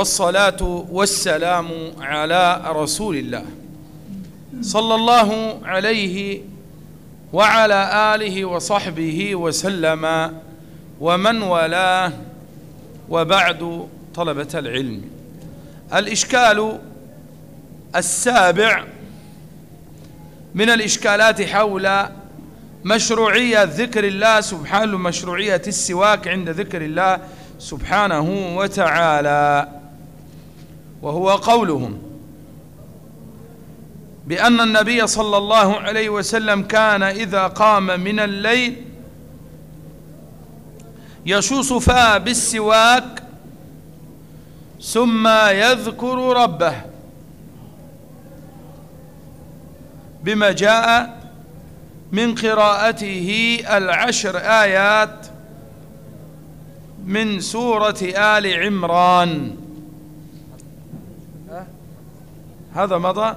والصلاة والسلام على رسول الله صلى الله عليه وعلى آله وصحبه وسلم ومن والاه وبعد طلبة العلم. الإشكال السابع من الإشكالات حول مشروعية ذكر الله سبحانه مشروعية السواك عند ذكر الله سبحانه وتعالى. وهو قولهم بأن النبي صلى الله عليه وسلم كان إذا قام من الليل يشوص فاه بالسواك ثم يذكر ربه بما جاء من قراءته العشر آيات من سورة آل عمران. هذا مضى؟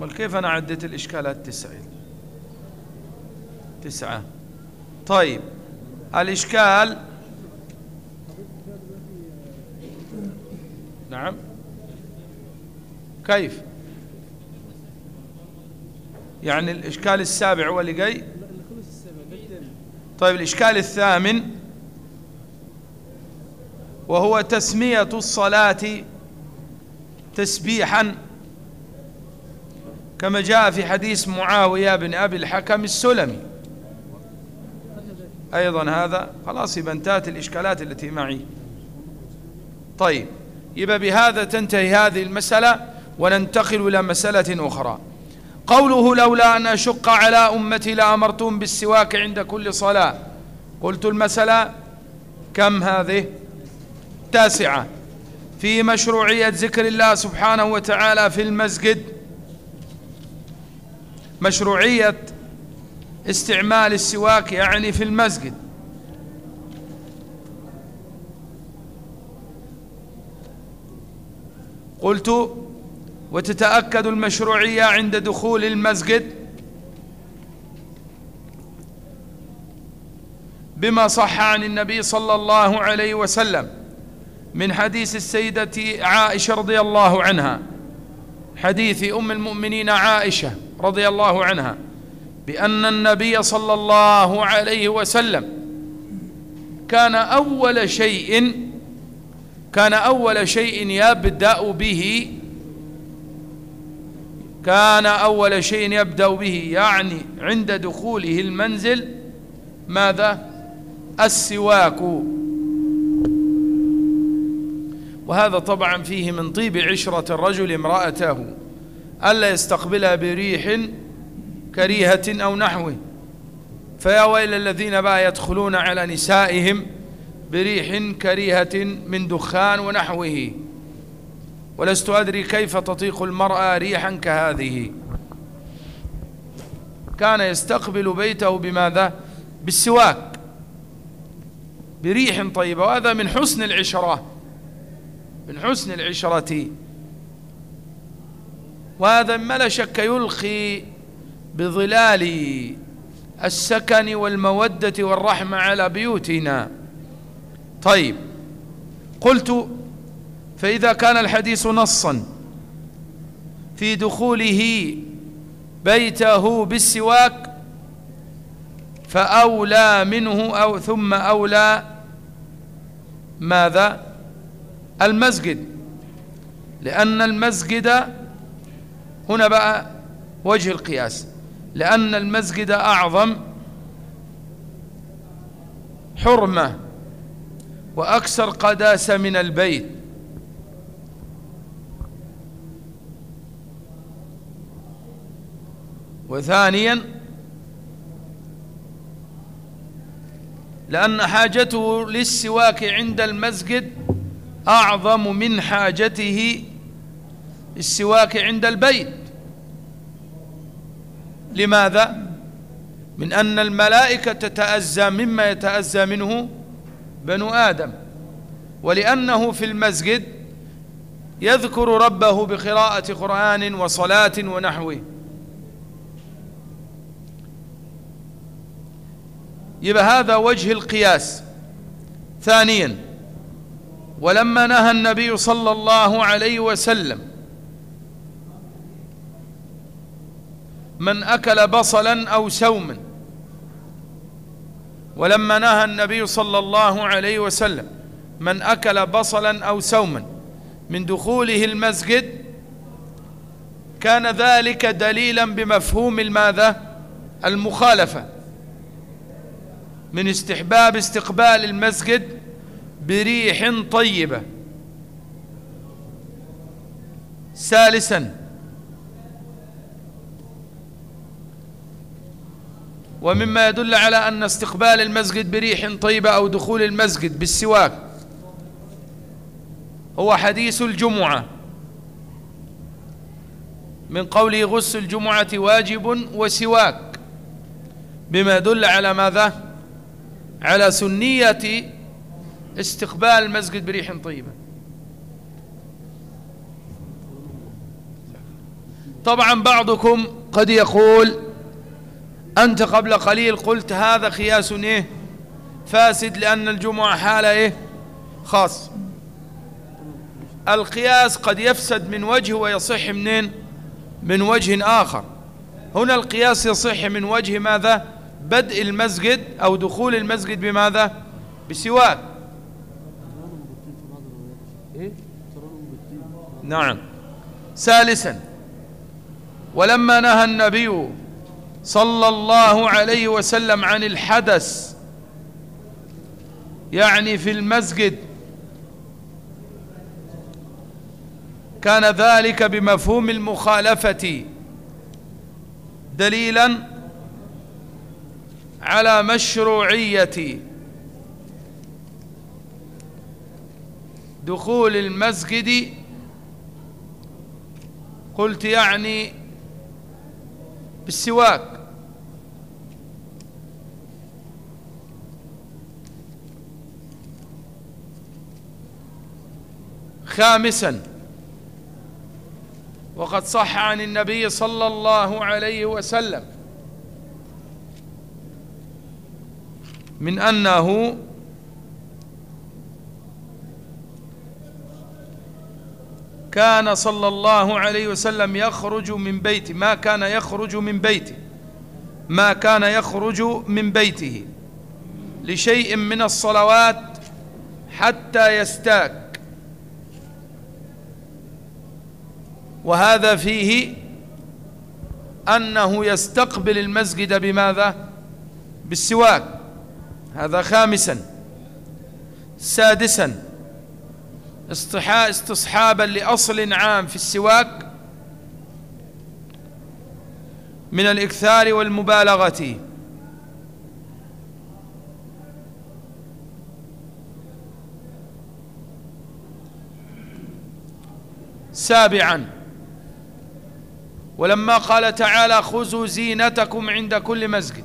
بل كيف أنا عديت الإشكالات تسعة؟ تسعة. طيب الإشكال نعم. كيف؟ يعني الإشكال السابع هو اللي جاي؟ طيب الإشكال الثامن وهو تسمية الصلاة تسبيحا كما جاء في حديث معاوية بن أبي الحكم السلمي. أيضا هذا خلاص يبقى انتهت الإشكالات التي معي. طيب يبقى بهذا تنتهي هذه المسألة وننتقل إلى مسألة أخرى. قوله لولا أن أشق على أمتي لأمرتهم بالسواك عند كل صلاة. قلت المسألة كم هذه؟ تاسعة. في مشروعية ذكر الله سبحانه وتعالى في المسجد. مشروعية استعمال السواك يعني في المسجد. قلت وتتأكد المشروعية عند دخول المسجد بما صح عن النبي صلى الله عليه وسلم. من حديث السيدة عائشة رضي الله عنها. حديث أم المؤمنين عائشة رضي الله عنها. بأن النبي صلى الله عليه وسلم كان أول شيء كان أول شيء يبدأ به كان أول شيء يبدأ به يعني عند دخوله المنزل ماذا؟ السواك. وهذا طبعا فيه من طيب عشرة الرجل امرأته ألا يستقبلها بريح كريهة أو نحوه. فيا ويل الذين بقى يدخلون على نسائهم بريح كريهة من دخان ونحوه. ولست أدري كيف تطيق المرأة ريحا كهذه. كان يستقبل بيته بماذا؟ بالسواك. بريح طيبة وهذا من حسن العشرة. من حسن العشرة. وهذا ما لا شك يلقي بظلال السكن والمودة والرحمة على بيوتنا. طيب قلت فإذا كان الحديث نصا في دخوله بيته بالسواك فأولى منه أو ثم أولى ماذا؟ المسجد لأن المسجد هنا بقى وجه القياس لأن المسجد أعظم حرمة وأكثر قداسة من البيت. وثانيا لأن حاجته للسواك عند المسجد أعظم من حاجته السواك عند البيت. لماذا؟ من أن الملائكة تتأذى مما يتأذى منه بنو آدم ولأنه في المسجد يذكر ربه بقراءة قرآن وصلاة ونحوه. يبقى هذا وجه القياس. ثانيا ولما نهى النبي صلى الله عليه وسلم من أكل بصلا أو سوما ولما نهى النبي صلى الله عليه وسلم من أكل بصلا أو سوما من دخوله المسجد كان ذلك دليلا بمفهوم الماذا؟ المخالفة من استحباب استقبال المسجد بريح طيبة. ثالثا ومما يدل على أن استقبال المسجد بريح طيبة أو دخول المسجد بالسواك هو حديث الجمعة. من قوله غس الجمعة واجب وسواك بما يدل على ماذا؟ على سنية استقبال المسجد بريح طيبة. طبعا بعضكم قد يقول أنت قبل قليل قلت هذا قياس إيه؟ فاسد لأن الجمعة حالة إيه؟ خاص. القياس قد يفسد من وجه ويصح منين؟ من وجه آخر. هنا القياس يصح من وجه ماذا؟ بدء المسجد أو دخول المسجد بماذا؟ بسواك. نعم. ثالثا ولما نهى النبي صلى الله عليه وسلم عن الحدث يعني في المسجد كان ذلك بمفهوم المخالفة دليلا على مشروعية دخول المسجد قلت يعني بالسواك. خامسا وقد صح عن النبي صلى الله عليه وسلم من أنه كان صلى الله عليه وسلم يخرج من بيته. ما كان يخرج من بيته. ما كان يخرج من بيته. لشيء من الصلوات حتى يستاك. وهذا فيه أنه يستقبل المسجد بماذا؟ بالسواك. هذا خامسا. سادسا. استصحابا لأصل عام في السواك من الإكثار والمبالغة. سابعا ولما قال تعالى خذوا زينتكم عند كل مسجد.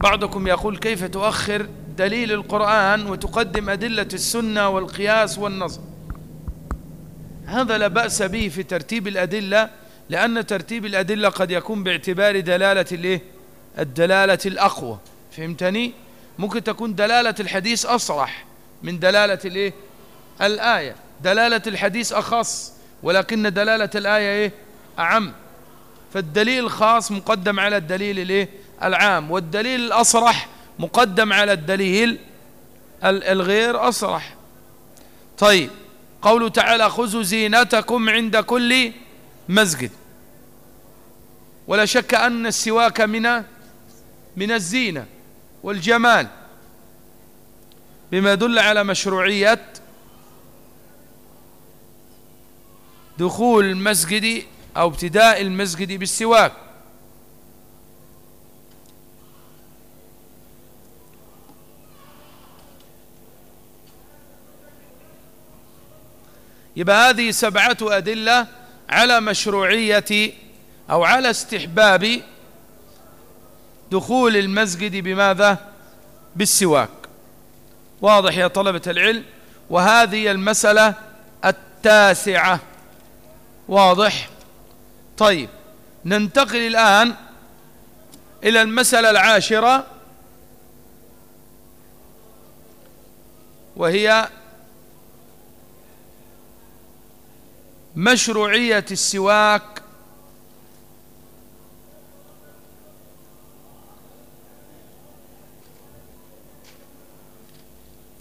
بعضكم يقول كيف تؤخر دليل القرآن وتقدم أدلة السنة والقياس والنظر هذا لا بأس به في ترتيب الأدلة لأن ترتيب الأدلة قد يكون باعتبار دلالة الايه الدلالة الأقوى. فهمتني؟ ممكن تكون دلالة الحديث أصرح من دلالة الايه الآية. دلالة الحديث أخص ولكن دلالة الآية إيه؟ أعم. فالدليل الخاص مقدم على الدليل الايه العام. والدليل الأصرح مقدم على الدليل الغير أصرح. طيب قوله تعالى خذوا زينتكم عند كل مسجد. ولا شك أن السواك من من الزينة والجمال. بما يدل على مشروعية دخول المسجد أو ابتداء المسجد بالسواك. يبقى هذه سبعة أدلة على مشروعية أو على استحباب دخول المسجد بماذا؟ بالسواك. واضح يا طلبة العلم؟ وهذه المسألة التاسعة. واضح؟ طيب ننتقل الآن إلى المسألة العاشرة وهي مشروعية السواك.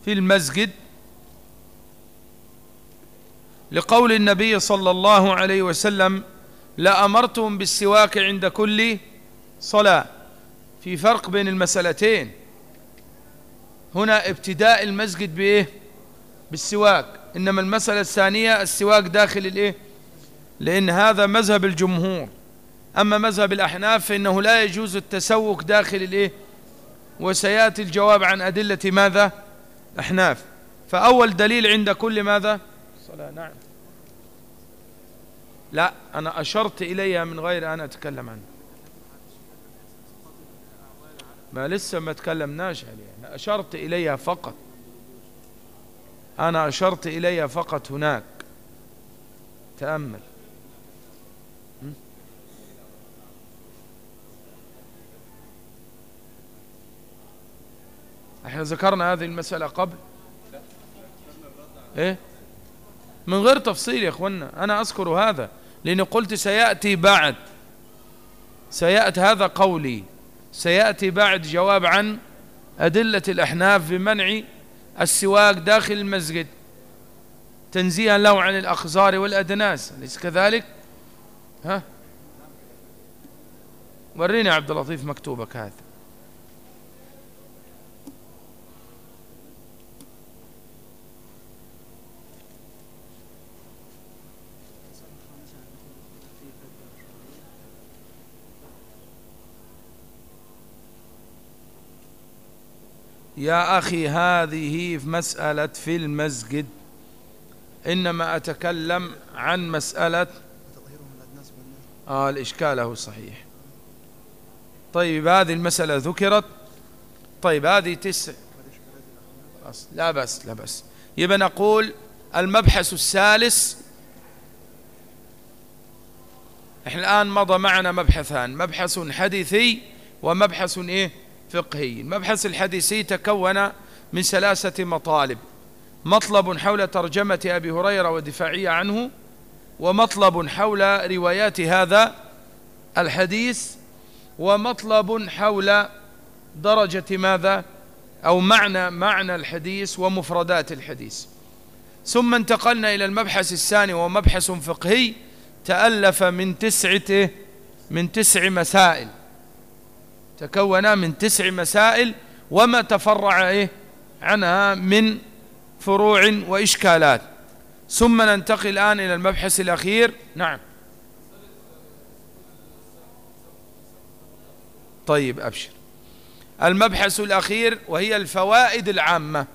في المسجد. لقول النبي صلى الله عليه وسلم لأمرتهم بالسواك عند كل صلاة. في فرق بين المسألتين. هنا ابتداء المسجد بإيه؟ بالسواك. إنما المسألة الثانية السواك داخل الإيه؟ لأن هذا مذهب الجمهور. أما مذهب الأحناف فإنه لا يجوز التسوك داخل الإيه؟ وسيأتي الجواب عن أدلة ماذا؟ أحناف. فأول دليل عند كل ماذا؟ صلاة نعم. لا أنا أشرت إليها من غير أن أتكلم عنها. ما لسه ما تكلمناش عليها. أنا أشرت إليها فقط. أنا أشرت إليها فقط هناك. تأمل. إحنا ذكرنا هذه المسألة قبل. إيه؟ من غير تفصيل يا اخوانا أنا أذكر هذا لأني قلت سيأتي بعد. سيأتي هذا قولي. سيأتي بعد جواب عن أدلة الأحناف بمنع السواك داخل المسجد. تنزيها له عن الأخزار والأدناس. أليس كذلك؟ ها؟ وريني عبد اللطيف مكتوبك هذا. يا أخي هذه مسألة في المسجد. إنما أتكلم عن مسألة آه الإشكال هو صحيح. طيب هذه المسألة ذكرت؟ طيب هذه تسع لا بس لا بس يبقى نقول المبحث الثالث. إحنا الآن مضى معنا مبحثان مبحث حديثي ومبحث إيه؟ فقهي. المبحث الحديثي تكون من ثلاثة مطالب. مطلب حول ترجمة أبي هريرة ودفاعية عنه ومطلب حول روايات هذا الحديث ومطلب حول درجة ماذا أو معنى معنى الحديث ومفردات الحديث. ثم انتقلنا إلى المبحث الثاني ومبحث فقهي تألف من تسعة من تسع مسائل. تكون من تسع مسائل وما تفرع إيه؟ عنها من فروع وإشكالات. ثم ننتقل الآن إلى المبحث الأخير. نعم. طيب أبشر. المبحث الأخير وهي الفوائد العامة.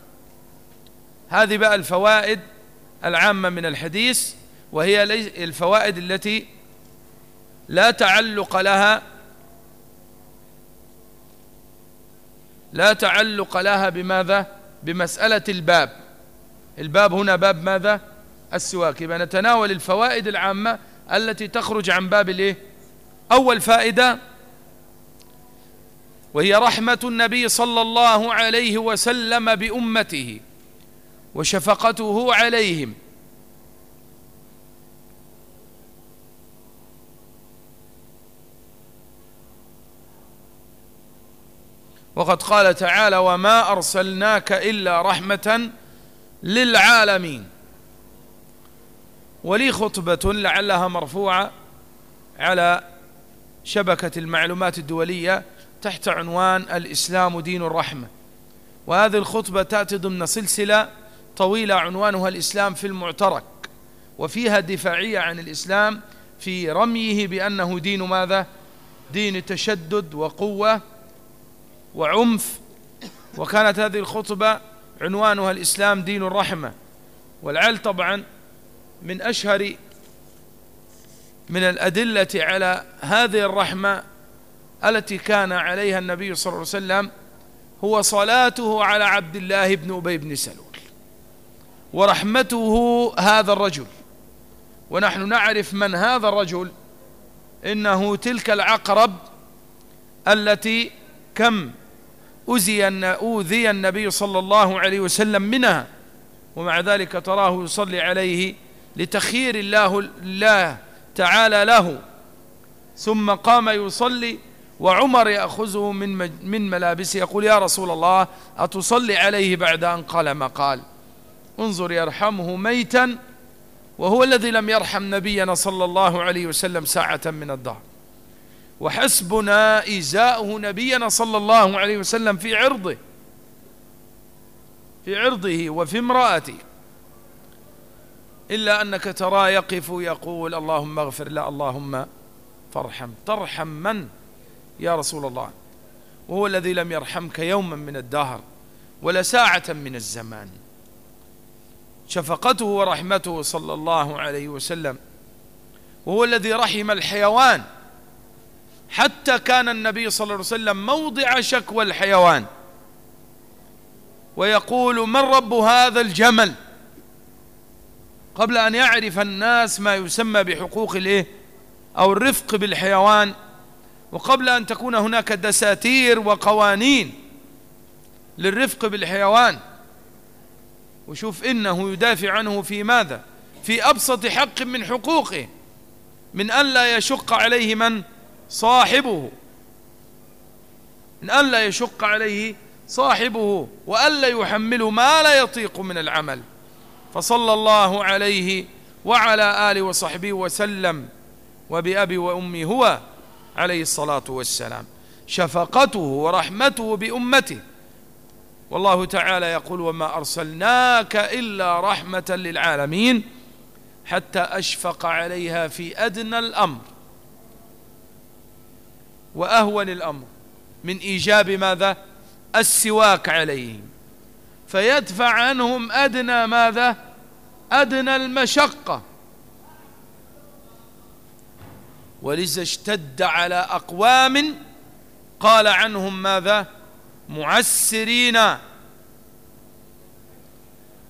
هذه بقى الفوائد العامة من الحديث وهي الفوائد التي لا تعلق لها لا تعلق لها بماذا؟ بمسألة الباب. الباب هنا باب ماذا؟ السواك. يبقى نتناول الفوائد العامة التي تخرج عن باب الايه؟ أول فائدة وهي رحمة النبي صلى الله عليه وسلم بأمته وشفقته عليهم. وقد قال تعالى وما أرسلناك إلا رحمة للعالمين ولي خطبة لعلها مرفوعة على شبكة المعلومات الدولية تحت عنوان الإسلام دين الرحمة وهذه الخطبة تأتي ضمن سلسلة طويلة عنوانها الإسلام في المعترك وفيها دفاعية عن الإسلام في رميه بأنه دين ماذا؟ دين تشدد وقوة وعنف. وكانت هذه الخطبة عنوانها الإسلام دين الرحمة. والعل طبعا من أشهر من الأدلة على هذه الرحمة التي كان عليها النبي صلى الله عليه وسلم هو صلاته على عبد الله بن أبي بن سلول. ورحمته هذا الرجل. ونحن نعرف من هذا الرجل إنه تلك العقرب التي كم أزي أوذي النبي صلى الله عليه وسلم منها. ومع ذلك تراه يصلي عليه لتخيير الله, الله تعالى له. ثم قام يصلي وعمر يأخذه من, من ملابسه. يقول يا رسول الله أتصلي عليه بعد أن قال ما قال انظر يرحمه ميتا وهو الذي لم يرحم نبينا صلى الله عليه وسلم ساعة من الدهر. وحسبنا إزاؤه نبينا صلى الله عليه وسلم في عرضه في عرضه وفي امرأته. إلا أنك ترى يقف يقول اللهم اغفر لا اللهم فارحم. ترحم من؟ يا رسول الله. وهو الذي لم يرحمك يوما من الدهر ولا ساعة من الزمان. شفقته ورحمته صلى الله عليه وسلم. وهو الذي رحم الحيوان. حتى كان النبي صلى الله عليه وسلم موضع شكوى الحيوان. ويقول من رب هذا الجمل؟ قبل أن يعرف الناس ما يسمى بحقوق الإيه؟ أو الرفق بالحيوان. وقبل أن تكون هناك دساتير وقوانين للرفق بالحيوان. وشوف إنه يدافع عنه في ماذا؟ في أبسط حق من حقوقه. من أن لا يشق عليه من صاحبه. من أن لا يشق عليه صاحبه وألا يحمله ما لا يطيق من العمل. فصلى الله عليه وعلى آله وصحبه وسلم وبأبي وأمي هو عليه الصلاة والسلام. شفقته ورحمته بأمته. والله تعالى يقول وما أرسلناك إلا رحمة للعالمين حتى أشفق عليها في أدنى الأمر وأهون الأمر من إيجاب ماذا؟ السواك عليهم. فيدفع عنهم أدنى ماذا؟ أدنى المشقة. ولذا اشتد على أقوام قال عنهم ماذا؟ معسرين.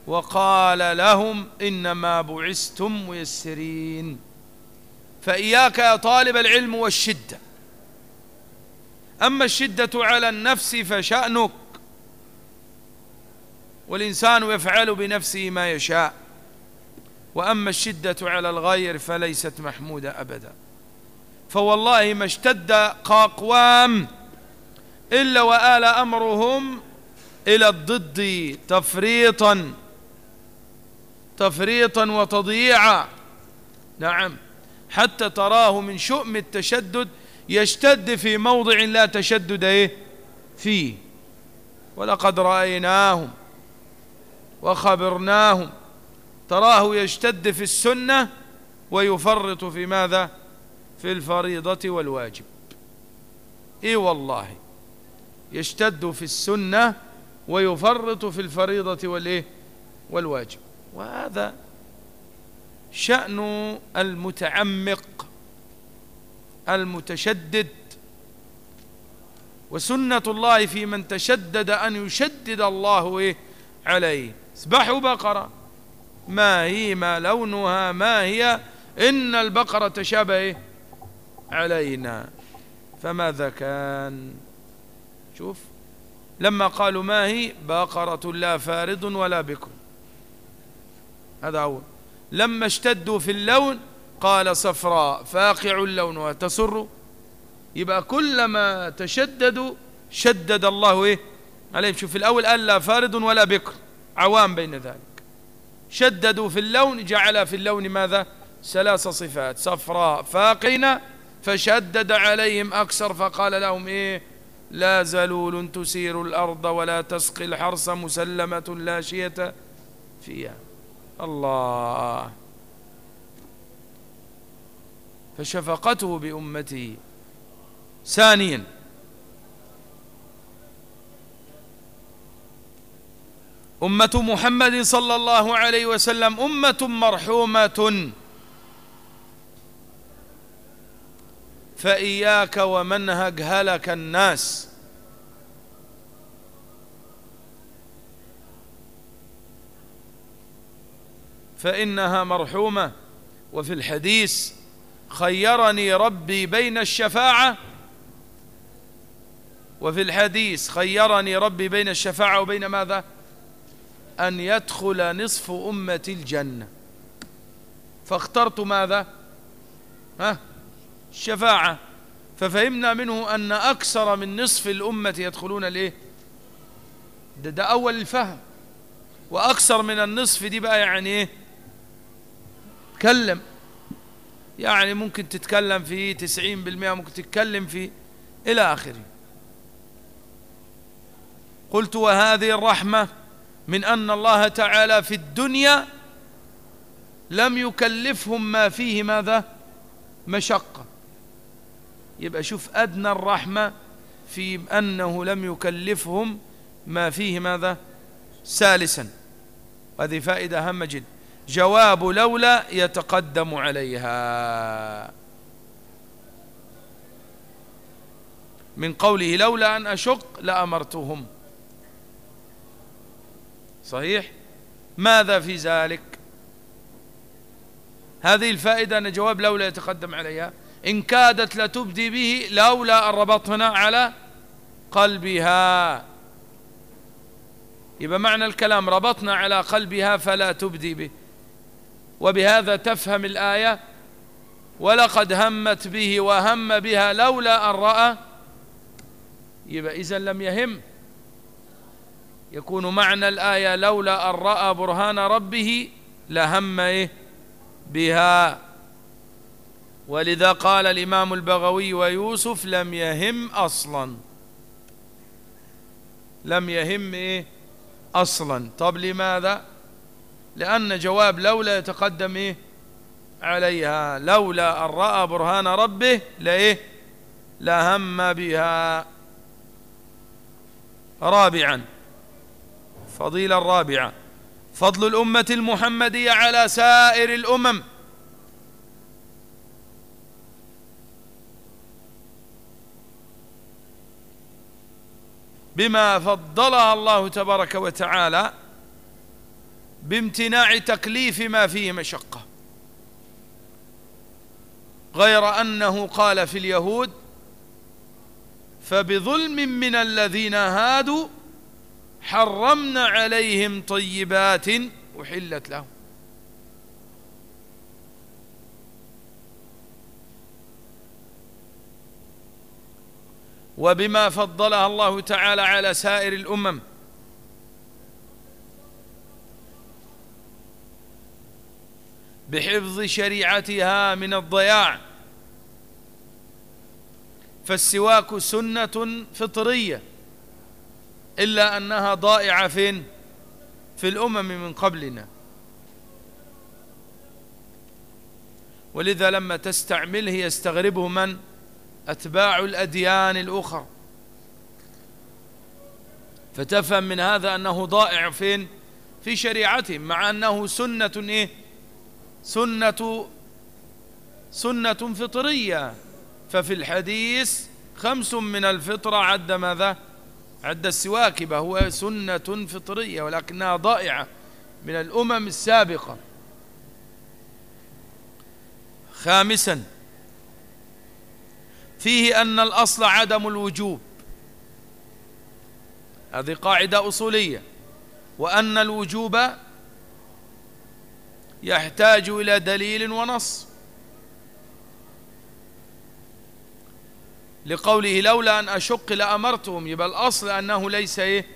وقال لهم إنما بعثتم ميسرين. فإياك يا طالب العلم والشدة. أما الشدة على النفس فشأنك. والإنسان يفعل بنفسه ما يشاء. وأما الشدة على الغير فليست محمودة أبدا. فوالله ما اشتد قاقوام إلا وآل أمرهم إلى الضد تفريطا. تفريطا وتضييعا. نعم. حتى تراه من شؤم التشدد يشتد في موضع لا تشدد إيه؟ فيه. ولقد رأيناهم وخبرناهم. تراه يشتد في السنة ويفرط في ماذا؟ في الفريضة والواجب. إي والله. يشتد في السنة ويفرط في الفريضة والإيه؟ والواجب. وهذا شأن المتعمق. المتشدد. وسنة الله في من تشدد أن يشدد الله إيه عليه. اسبحوا بقرة. ما هي ما لونها؟ ما هي؟ إن البقرة تشابه إيه علينا. فماذا كان؟ شوف. لما قالوا ما هي؟ بقرة لا فارض ولا بكر هذا هو لما اشتدوا في اللون قال صفراء فاقع اللون وتسر. يبقى كلما تشددوا شدد الله إيه؟ عليهم. شوف في الأول قال لا فارض ولا بكر عوام بين ذلك. شددوا في اللون جعل في اللون ماذا؟ ثلاث صفات. صفراء فاقين فشدد عليهم أكثر فقال لهم إيه؟ لا زلول تسير الأرض ولا تسقي الحرس مسلمة لا شية فيها. الله. فشفقته بأمته ثانيا أمة محمد صلى الله عليه وسلم أمة مرحومة. فإياك ومنهج هلك الناس. فإنها مرحومة. وفي الحديث خيرني ربي بين الشفاعة. وفي الحديث خيرني ربي بين الشفاعة وبين ماذا؟ أن يدخل نصف أمة الجنة. فاخترت ماذا؟ ها؟ الشفاعة. ففهمنا منه أن أكثر من نصف الأمة يدخلون الإيه ده, ده أول الفهم. وأكثر من النصف دي بقى يعني إيه؟ تكلم. يعني ممكن تتكلم في تسعين بالمئة ممكن تتكلم في إلى آخره. قلت وهذه الرحمة من أن الله تعالى في الدنيا لم يكلفهم ما فيه ماذا؟ مشقة. يبقى شوف أدنى الرحمة في أنه لم يكلفهم ما فيه ماذا؟ سالسا. هذه فائدة هامة جدا. جواب لولا يتقدم عليها. من قوله لولا أن أشق لأمرتهم. صحيح؟ ماذا في ذلك؟ هذه الفائدة أن جواب لولا يتقدم عليها. إن كادت لتبدي به لولا أن ربطنا على قلبها. يبقى معنى الكلام ربطنا على قلبها فلا تبدي به. وبهذا تفهم الآية ولقد همت به وهم بها لولا أن رأى. يبقى إذا لم يهم. يكون معنى الآية لولا أن رأى برهان ربه لهم إيه؟ بها. ولذا قال الإمام البغوي ويوسف لم يهم أصلا. لم يهم إيه؟ أصلا. طب لماذا؟ لأن جواب لولا يتقدم إيه؟ عليها. لولا أن رأى برهان ربه لإيه؟ لهم بها. رابعا. فضيلة الرابعة. فضل الأمة المحمدية على سائر الأمم. بما فضلها الله تبارك وتعالى بامتناع تكليف ما فيه مشقة. غير أنه قال في اليهود فبظلم من الذين هادوا حرمنا عليهم طيبات أحلت لهم. وبما فضلها الله تعالى على سائر الأمم بحفظ شريعتها من الضياع. فالسواك سنة فطرية إلا أنها ضائعة فين؟ في الأمم من قبلنا. ولذا لما تستعمله يستغربه من؟ أتباع الأديان الأخرى. فتفهم من هذا أنه ضائع فين؟ في شريعتهم مع أنه سنة إيه؟ سنة سنة فطرية. ففي الحديث خمس من الفطرة عد ماذا؟ عد السواك هو سنة فطرية ولكنها ضائعة من الأمم السابقة. خامسا فيه أن الأصل عدم الوجوب. هذه قاعدة أصولية. وأن الوجوب يحتاج إلى دليل ونص. لقوله لولا أن أشق لأمرتهم يبقى الأصل أنه ليس إيه؟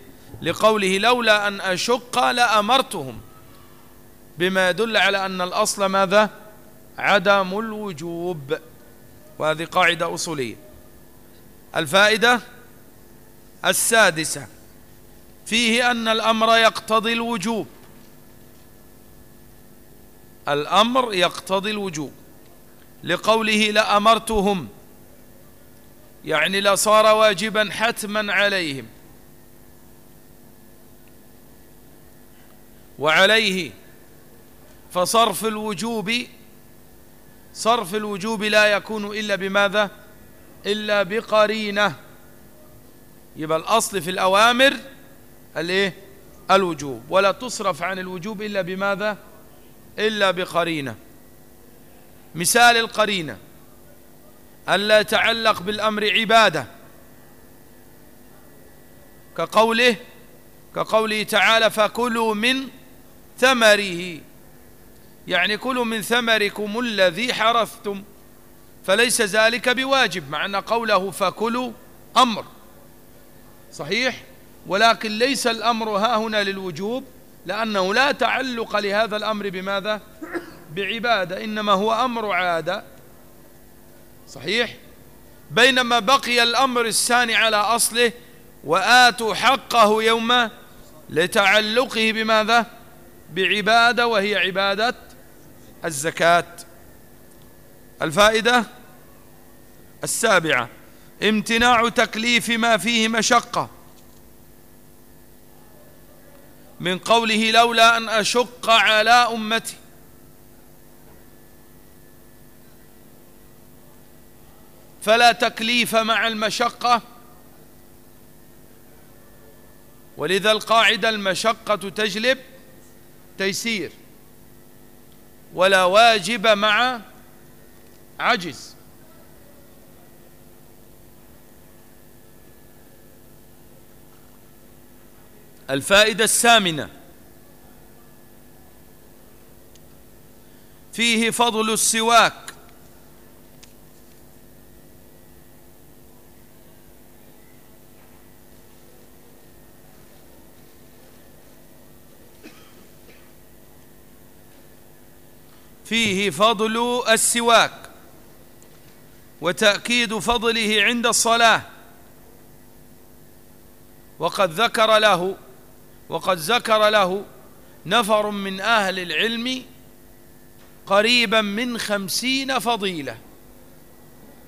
لقوله لولا أن أشق لأمرتهم. بما يدل على أن الأصل ماذا؟ عدم الوجوب. وهذه قاعدة أصولية. الفائدة السادسة فيه أن الأمر يقتضي الوجوب. الأمر يقتضي الوجوب. لقوله لأمرتهم يعني لصار واجبا حتما عليهم. وعليه فصرف الوجوب صرف الوجوب لا يكون إلا بماذا؟ إلا بقرينة. يبقى الأصل في الأوامر الإيه؟ الوجوب. ولا تصرف عن الوجوب إلا بماذا؟ إلا بقرينة. مثال القرينة. ألا يتعلق بالأمر عبادة. كقوله كقوله تعالى فكلوا من ثمره. يعني كلوا من ثمركم الذي حرثتم. فليس ذلك بواجب مع أن قوله فكلوا أمر. صحيح؟ ولكن ليس الأمر ها هنا للوجوب. لأنه لا تعلق لهذا الأمر بماذا؟ بعبادة إنما هو أمر عادة. صحيح؟ بينما بقي الأمر الثاني على أصله وآتوا حقه يوم لتعلقه بماذا؟ بعبادة وهي عبادة الزكاة. الفائدة؟ السابعة امتناع تكليف ما فيه مشقة. من قوله لولا أن أشق على أمتي. فلا تكليف مع المشقة. ولذا القاعدة المشقة تجلب تيسير. ولا واجب مع عجز. الفائدة الثامنة. فيه فضل السواك. فيه فضل السواك. وتأكيد فضله عند الصلاة. وقد ذكر له وقد ذكر له نفر من أهل العلم قريبا من خمسين فضيلة.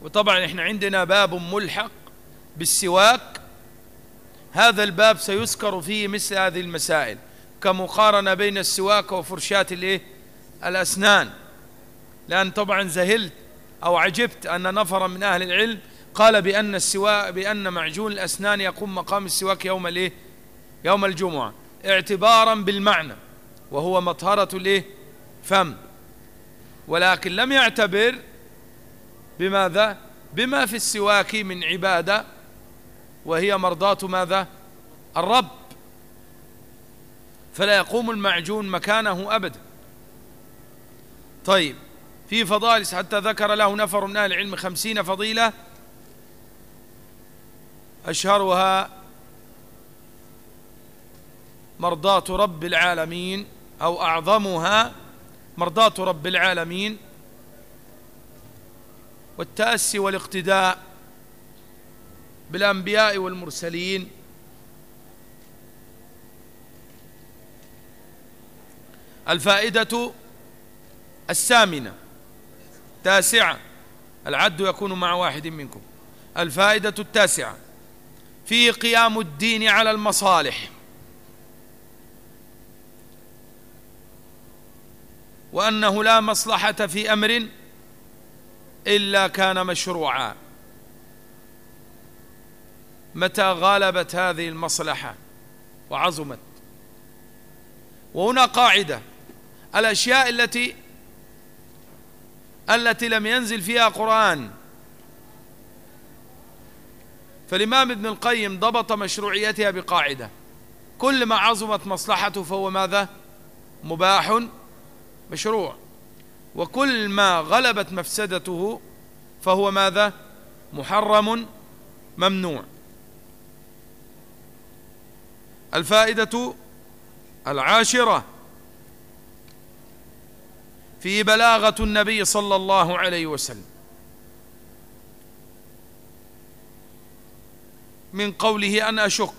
وطبعا إحنا عندنا باب ملحق بالسواك. هذا الباب سيذكر فيه مثل هذه المسائل كمقارنة بين السواك وفرشات الإيه؟ الأسنان. لأن طبعا زهلت أو عجبت أن نفر من أهل العلم قال بأن السواك بأن معجون الأسنان يقوم مقام السواك يوم الإيه؟ يوم الجمعة اعتبارا بالمعنى وهو مطهرة الايه فم. ولكن لم يعتبر بماذا؟ بما في السواك من عبادة وهي مرضاة ماذا؟ الرب. فلا يقوم المعجون مكانه أبدا. طيب في فضائل حتى ذكر له نفر من أهل العلم خمسين فضيلة أشهرها مرضاة رب العالمين أو أعظمها مرضاة رب العالمين والتأسي والاقتداء بالأنبياء والمرسلين. الفائدة الثامنة تاسعة العد يكون مع واحد منكم. الفائدة التاسعة في قيام الدين على المصالح. وأنه لا مصلحة في أمر إلا كان مشروعا. متى غالبت هذه المصلحة؟ وعظمت. وهنا قاعدة. الأشياء التي التي لم ينزل فيها قرآن. فالإمام ابن القيم ضبط مشروعيتها بقاعدة. كل ما عظمت مصلحته فهو ماذا؟ مباح. مشروع. وكل ما غلبت مفسدته فهو ماذا؟ محرم ممنوع. الفائدة العاشرة. في بلاغة النبي صلى الله عليه وسلم. من قوله أن أشق.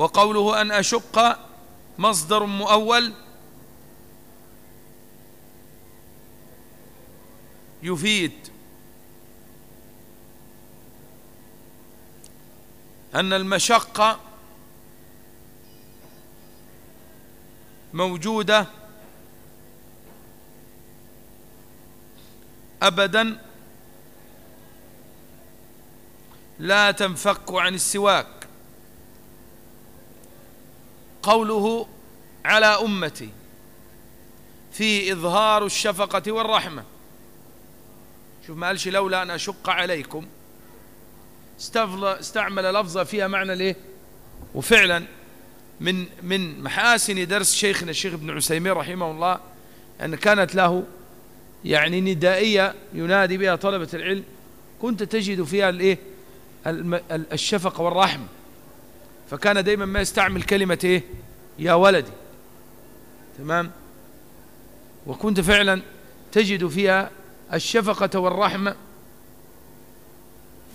وقوله أن أشق مصدر مؤول يفيد أن المشقة موجودة أبدا لا تنفك عن السواك. قوله على أمتي في إظهار الشفقة والرحمة. شوف ما قالش لولا أن أشق عليكم. استعمل لفظة فيها معنى ليه؟ وفعلا من من محاسن درس شيخنا الشيخ ابن عثيمين رحمه الله أن كانت له يعني ندائية ينادي بها طلبة العلم. كنت تجد فيها الإيه؟ الشفقة والرحمة. فكان دائما ما يستعمل كلمة إيه؟ يا ولدي. تمام؟ وكنت فعلا تجد فيها الشفقة والرحمة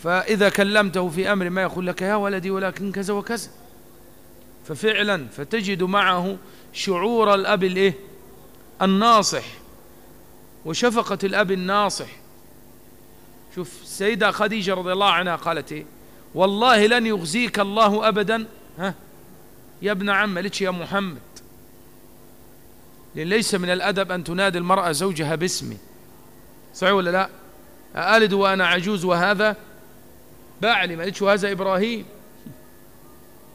فإذا كلمته في أمر ما يقول لك يا ولدي ولكن كذا وكذا. ففعلا فتجد معه شعور الأب الإيه؟ الناصح. وشفقة الأب الناصح. شوف السيدة خديجة رضي الله عنها قالت إيه؟ والله لن يخزيك الله أبدا. ها؟ يا ابن عم ليش يا محمد؟ ليس من الأدب أن تنادي المرأة زوجها باسمه صحيح ولا لا؟ ألد وأنا عجوز وهذا؟ بعلي ما ليش هذا إبراهيم؟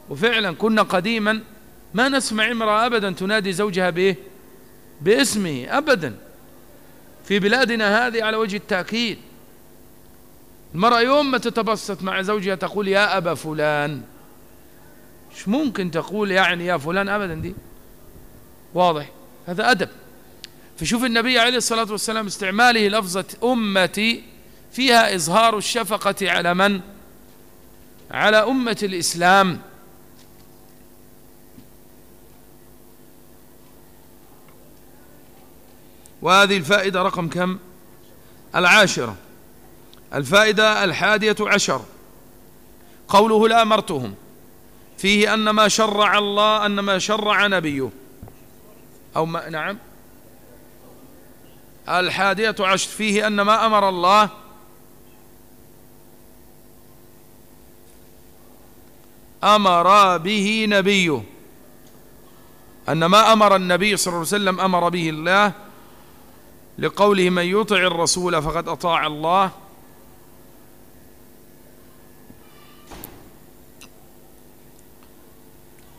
وفعلا كنا قديما ما نسمع امرأة أبدا تنادي زوجها بإيه باسمه أبدا. في بلادنا هذه على وجه التأكيد. المرأة يوم ما تتبسط مع زوجها تقول يا أبا فلان. مش ممكن تقول يعني يا فلان؟ أبدا دي واضح. هذا أدب. فشوف النبي عليه الصلاة والسلام استعماله لفظة أمتي فيها إظهار الشفقة على من؟ على أمة الإسلام. وهذه الفائدة رقم كم؟ العاشرة. الفائدة الحادية عشر. قوله لا أمرتهم فيه أن ما شرع الله أن ما شرع نبيه. أو ما نعم. الحادية عشر. فيه أن ما أمر الله. أمر به نبيه. أن ما أمر النبي صلى الله عليه وسلم أمر به الله. لقوله من يطع الرسول فقد أطاع الله.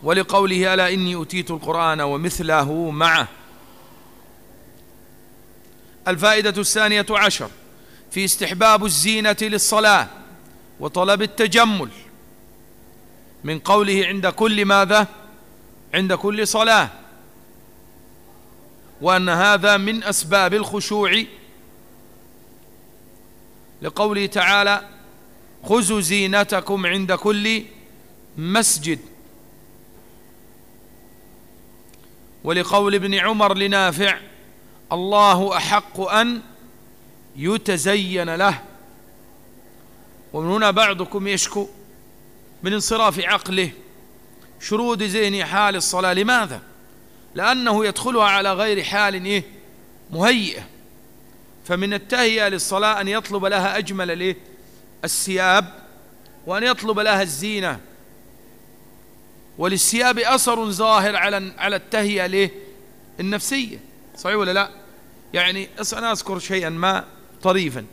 ولقوله ألا إني أتيت القرآن ومثله معه. الفائدة الثانية عشر. في استحباب الزينة للصلاة وطلب التجمل. من قوله عند كل ماذا؟ عند كل صلاة. وأن هذا من أسباب الخشوع. لقوله تعالى خذوا زينتكم عند كل مسجد. ولقول ابن عمر لنافع الله أحق أن يتزين له ومن هنا بعضكم يشكو من انصراف عقله شرود ذهن حال الصلاة لماذا؟ لأنه يدخلها على غير حال إيه؟ مهيئة فمن التهيئة للصلاة أن يطلب لها أجمل الإيه؟ الثياب وأن يطلب لها الزينة وللثياب أثر ظاهر على على التهيئة ليه؟ النفسية. صحيح ولا لا؟ يعني أنا أذكر شيئا ما طريفا.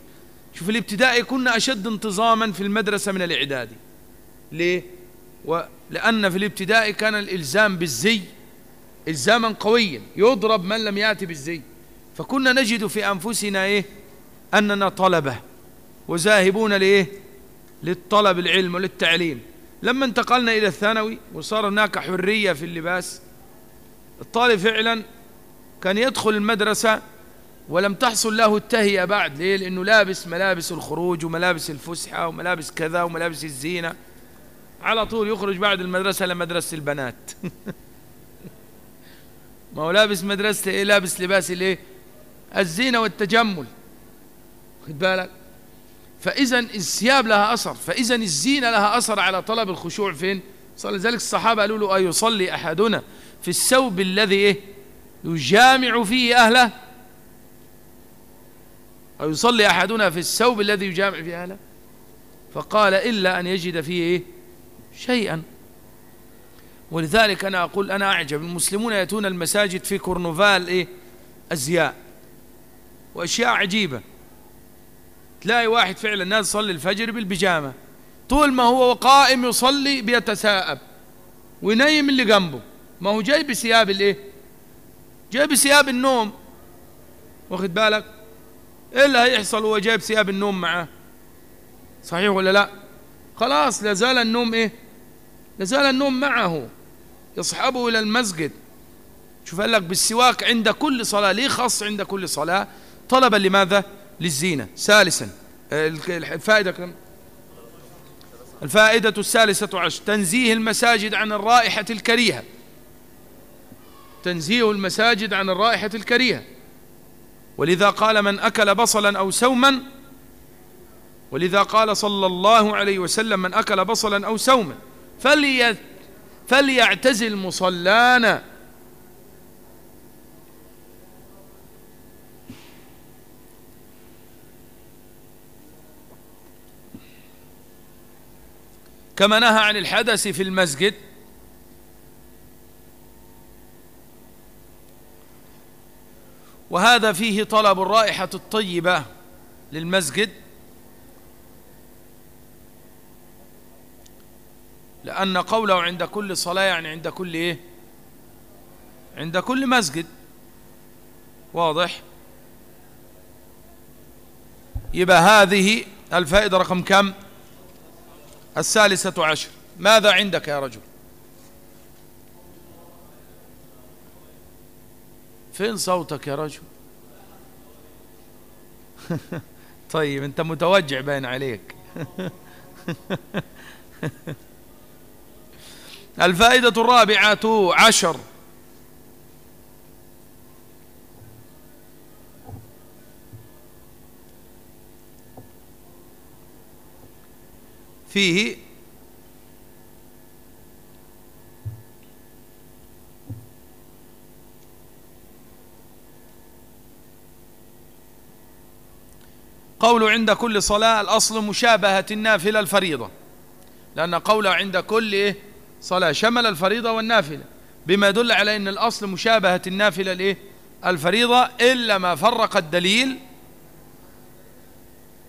شوف الابتدائي كنا أشد انتظاما في المدرسة من الإعدادي. ليه؟ ولأن في الابتدائي كان الإلزام بالزي إلزاما قويا. يضرب من لم يأتي بالزي. فكنا نجد في أنفسنا إيه؟ أننا طلبة. وذاهبون لإيه؟ للطلب العلم وللتعليم. لما انتقلنا إلى الثانوي وصار هناك حرية في اللباس الطالب فعلا كان يدخل المدرسة ولم تحصل له التهيئة بعد. ليه؟ لأنه لابس ملابس الخروج وملابس الفسحة وملابس كذا وملابس الزينة. على طول يخرج بعد المدرسة لمدرسة البنات. ما هو لابس مدرسة إيه؟ لابس لباس الإيه؟ الزينة والتجمل. خد بالك؟ فإذا الثياب لها أثر فإذا الزينة لها أثر على طلب الخشوع فين؟ صلى ذلك الصحابة قالوا له أيصلي أحدنا في الثوب الذي إيه؟ يجامع فيه أهله؟ أو يصلي أحدنا في الثوب الذي يجامع فيه أهله؟ فقال إلا أن يجد فيه إيه؟ شيئا. ولذلك أنا أقول أنا أعجب. المسلمون يأتون المساجد في كرنفال إيه؟ أزياء وأشياء عجيبة. تلاقي واحد فعلا الناس يصلي الفجر بالبيجامة. طول ما هو قائم يصلي بيتساءب. وينيم اللي جنبه. ما هو جاي بثياب الإيه؟ جاي بثياب النوم. واخد بالك؟ إيه اللي هيحصل هو جايب ثياب النوم معاه؟ صحيح ولا لا؟ خلاص لازال النوم إيه؟ لازال النوم معه. يصحبه إلى المسجد. شوف قال لك بالسواك عند كل صلاة. ليه خاص عند كل صلاة؟ طلبا لماذا؟ للزينة. ثالثا الفائدة الفائدة الثالثة عشر تنزيه المساجد عن الرائحة الكريهة. تنزيه المساجد عن الرائحة الكريهة. ولذا قال من أكل بصلا أو سوما ولذا قال صلى الله عليه وسلم من أكل بصلا أو سوما فلي فليعتزل مصلانا. كما نهى عن الحدث في المسجد. وهذا فيه طلب الرائحة الطيبة للمسجد. لأن قوله عند كل صلاة يعني عند كل إيه؟ عند كل مسجد. واضح؟ يبقى هذه الفائدة رقم كم؟ الثالثة عشر. ماذا عندك يا رجل؟ فين صوتك يا رجل؟ طيب انت متوجع باين عليك. الفائدة الرابعة عشر. فيه قول عند كل صلاة الأصل مشابهة النافلة الفريضة لأن قول عند كل صلاة شمل الفريضة والنافلة بما يدل على أن الأصل مشابهة النافلة الإيه الفريضة إلا ما فرق الدليل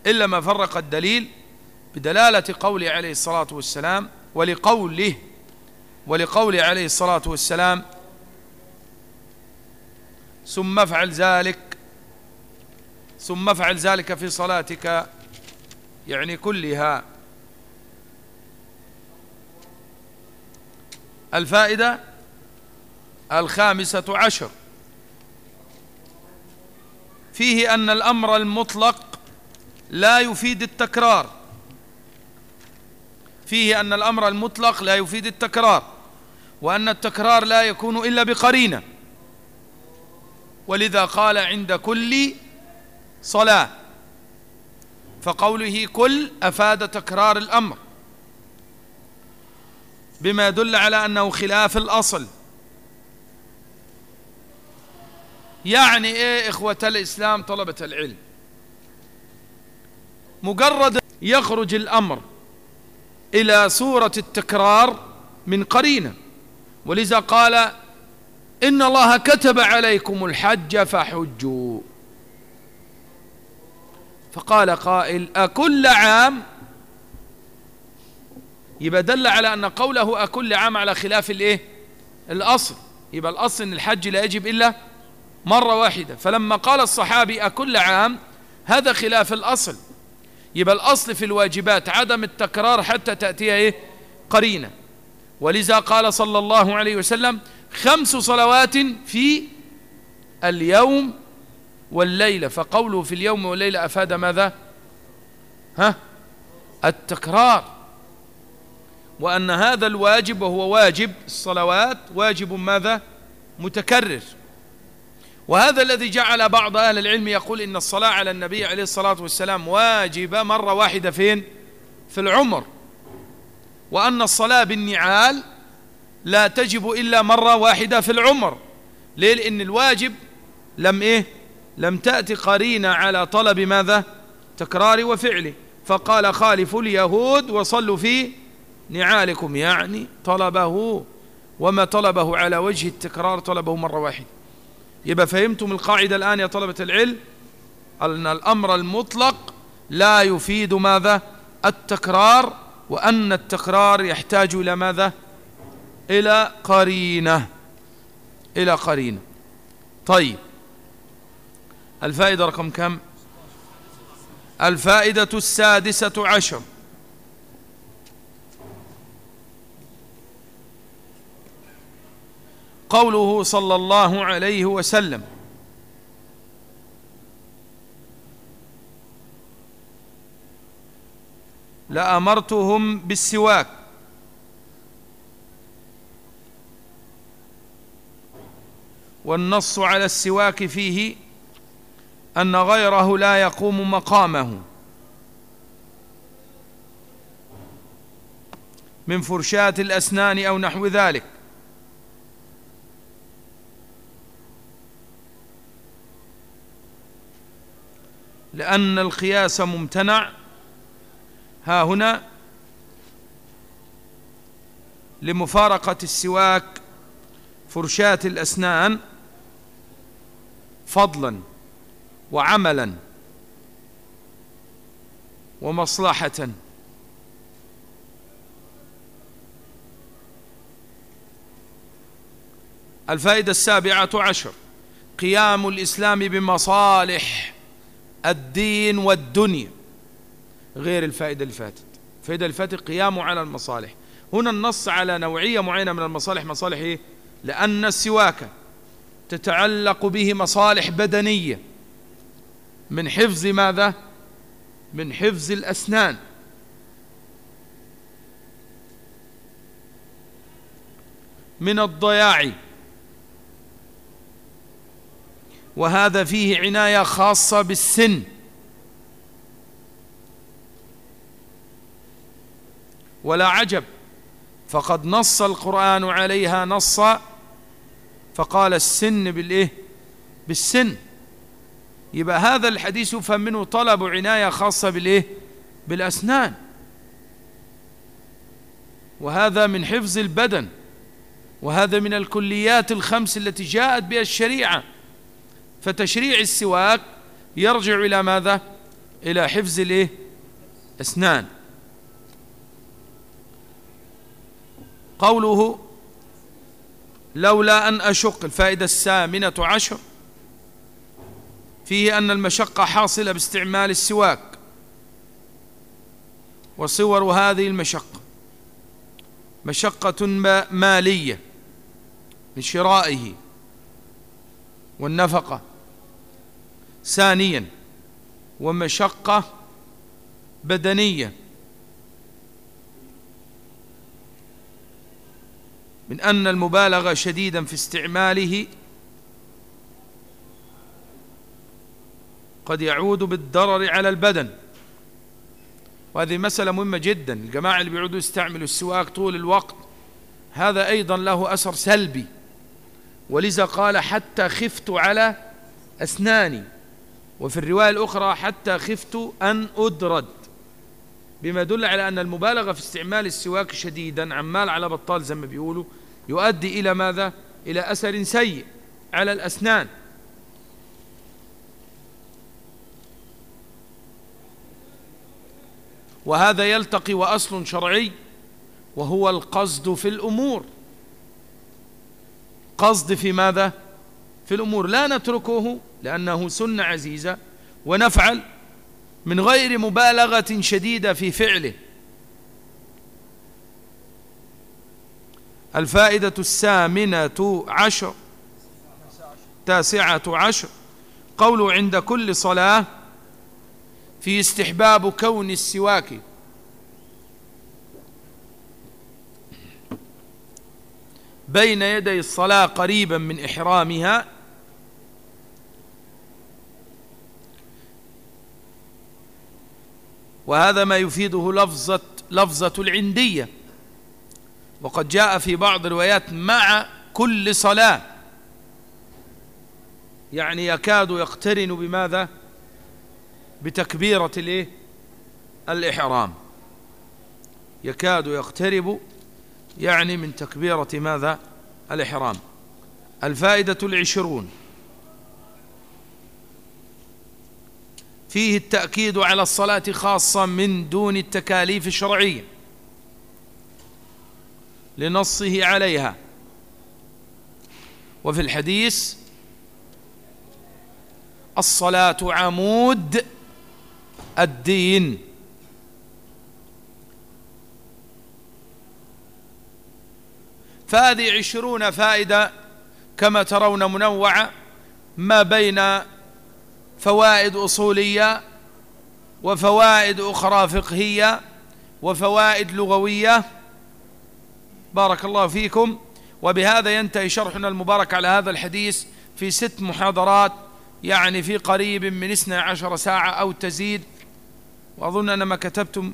إلا ما فرق الدليل بدلالة قوله عليه الصلاة والسلام ولقوله ولقوله عليه الصلاة والسلام ثم افعل ذلك ثم افعل ذلك في صلاتك يعني كلها. الفائدة الخامسة عشر. فيه أن الأمر المطلق لا يفيد التكرار. فيه أن الأمر المطلق لا يفيد التكرار وأن التكرار لا يكون إلا بقرينة. ولذا قال عند كل صلاة فقوله كل أفاد تكرار الأمر. بما يدل على أنه خلاف الأصل. يعني إيه إخوة الإسلام طلبة العلم؟ مجرد يخرج الأمر إلى صورة التكرار من قرينة. ولذا قال إن الله كتب عليكم الحج فحجوا. فقال قائل أكل عام؟ يبقى دل على أن قوله أكل عام على خلاف الإيه؟ الأصل. يبقى الأصل أن الحج لا يجب إلا مرة واحدة. فلما قال الصحابي أكل عام هذا خلاف الأصل. يبقى الأصل في الواجبات عدم التكرار حتى تأتي إيه؟ قرينة. ولذا قال صلى الله عليه وسلم خمس صلوات في اليوم والليلة. فقوله في اليوم والليلة أفاد ماذا؟ ها؟ التكرار. وأن هذا الواجب وهو واجب الصلوات واجب ماذا؟ متكرر. وهذا الذي جعل بعض أهل العلم يقول إن الصلاة على النبي عليه الصلاة والسلام واجبة مرة واحدة فين؟ في العمر. وأن الصلاة بالنعال لا تجب إلا مرة واحدة في العمر. ليه؟ لأن الواجب لم إيه؟ لم تأتي قرينة على طلب ماذا؟ تكرار وفعله. فقال خالفوا اليهود وصلوا في نعالكم. يعني طلبه. وما طلبه على وجه التكرار طلبه مرة واحدة. يبقى فهمتم القاعدة الآن يا طلبة العلم؟ أن الأمر المطلق لا يفيد ماذا؟ التكرار وأن التكرار يحتاج إلى ماذا؟ إلى قرينة. إلى قرينة. طيب. الفائدة رقم كم؟ الفائدة السادسة عشر. قوله صلى الله عليه وسلم. لأمرتهم بالسواك. والنص على السواك فيه أن غيره لا يقوم مقامه. من فرشاة الأسنان أو نحو ذلك. لأن القياس ممتنع. ها هنا. لمفارقة السواك فرشاة الأسنان. فضلا وعملا ومصلحة. الفائدة السابعة عشر. قيام الإسلام بمصالح. الدين والدنيا غير الفائدة اللي فاتت. الفائدة اللي فاتت قيامه على المصالح. هنا النص على نوعية معينة من المصالح مصالح إيه؟ لأن السواك تتعلق به مصالح بدنية. من حفظ ماذا؟ من حفظ الأسنان. من الضياع. وهذا فيه عناية خاصة بالسن. ولا عجب فقد نص القرآن عليها نصا فقال السن بالإيه؟ بالسن. يبقى هذا الحديث يفهم منه طلب عناية خاصة بالإيه؟ بالأسنان. وهذا من حفظ البدن وهذا من الكليات الخمس التي جاءت بها الشريعة. فتشريع السواك يرجع إلى ماذا؟ إلى حفظ الإيه؟ أسنان. قوله لولا أن أشق الفائدة الثامنة عشر فيه أن المشقة حاصلة باستعمال السواك وصور هذه المشقة. مشقة مالية من شرائه والنفقة. ثانيا ومشقة بدنية. من أن المبالغة شديدا في استعماله قد يعود بالضرر على البدن. وهذه مسألة مهمة جدا. الجماعة اللي بيعودوا يستعملوا السواك طول الوقت هذا أيضا له أثر سلبي. ولذا قال حتى خفت على أسناني. وفي الرواية الأخرى حتى خفت أن أدرد بما يدل على أن المبالغة في استعمال السواك شديدا عمال على بطال زي ما بيقولوا يؤدي إلى ماذا؟ إلى أثر سيء على الأسنان. وهذا يلتقي وأصل شرعي وهو القصد في الأمور. قصد في ماذا؟ في الأمور. لا نتركه لأنه سنة عزيزة ونفعل من غير مبالغة شديدة في فعله. الفائدة الثامنة عشر تاسعة عشر قول عند كل صلاة في استحباب كون السواك. بين يدي الصلاة قريبا من إحرامها وهذا ما يفيده لفظة, لفظة العندية. وقد جاء في بعض الروايات مع كل صلاة. يعني يكاد يقترن بماذا؟ بتكبيرة الإيه؟ الإحرام. يكاد يقترب يعني من تكبيرة ماذا؟ الإحرام. الفائدة العشرون. فيه التأكيد على الصلاة خاصة من دون التكاليف الشرعية. لنصه عليها. وفي الحديث الصلاة عمود الدين. فهذه عشرون فائدة كما ترون منوعة ما بين فوائد أصولية وفوائد أخرى فقهية وفوائد لغوية. بارك الله فيكم. وبهذا ينتهي شرحنا المبارك على هذا الحديث في ست محاضرات يعني في قريب من 12 ساعة أو تزيد. وأظن أن ما كتبتم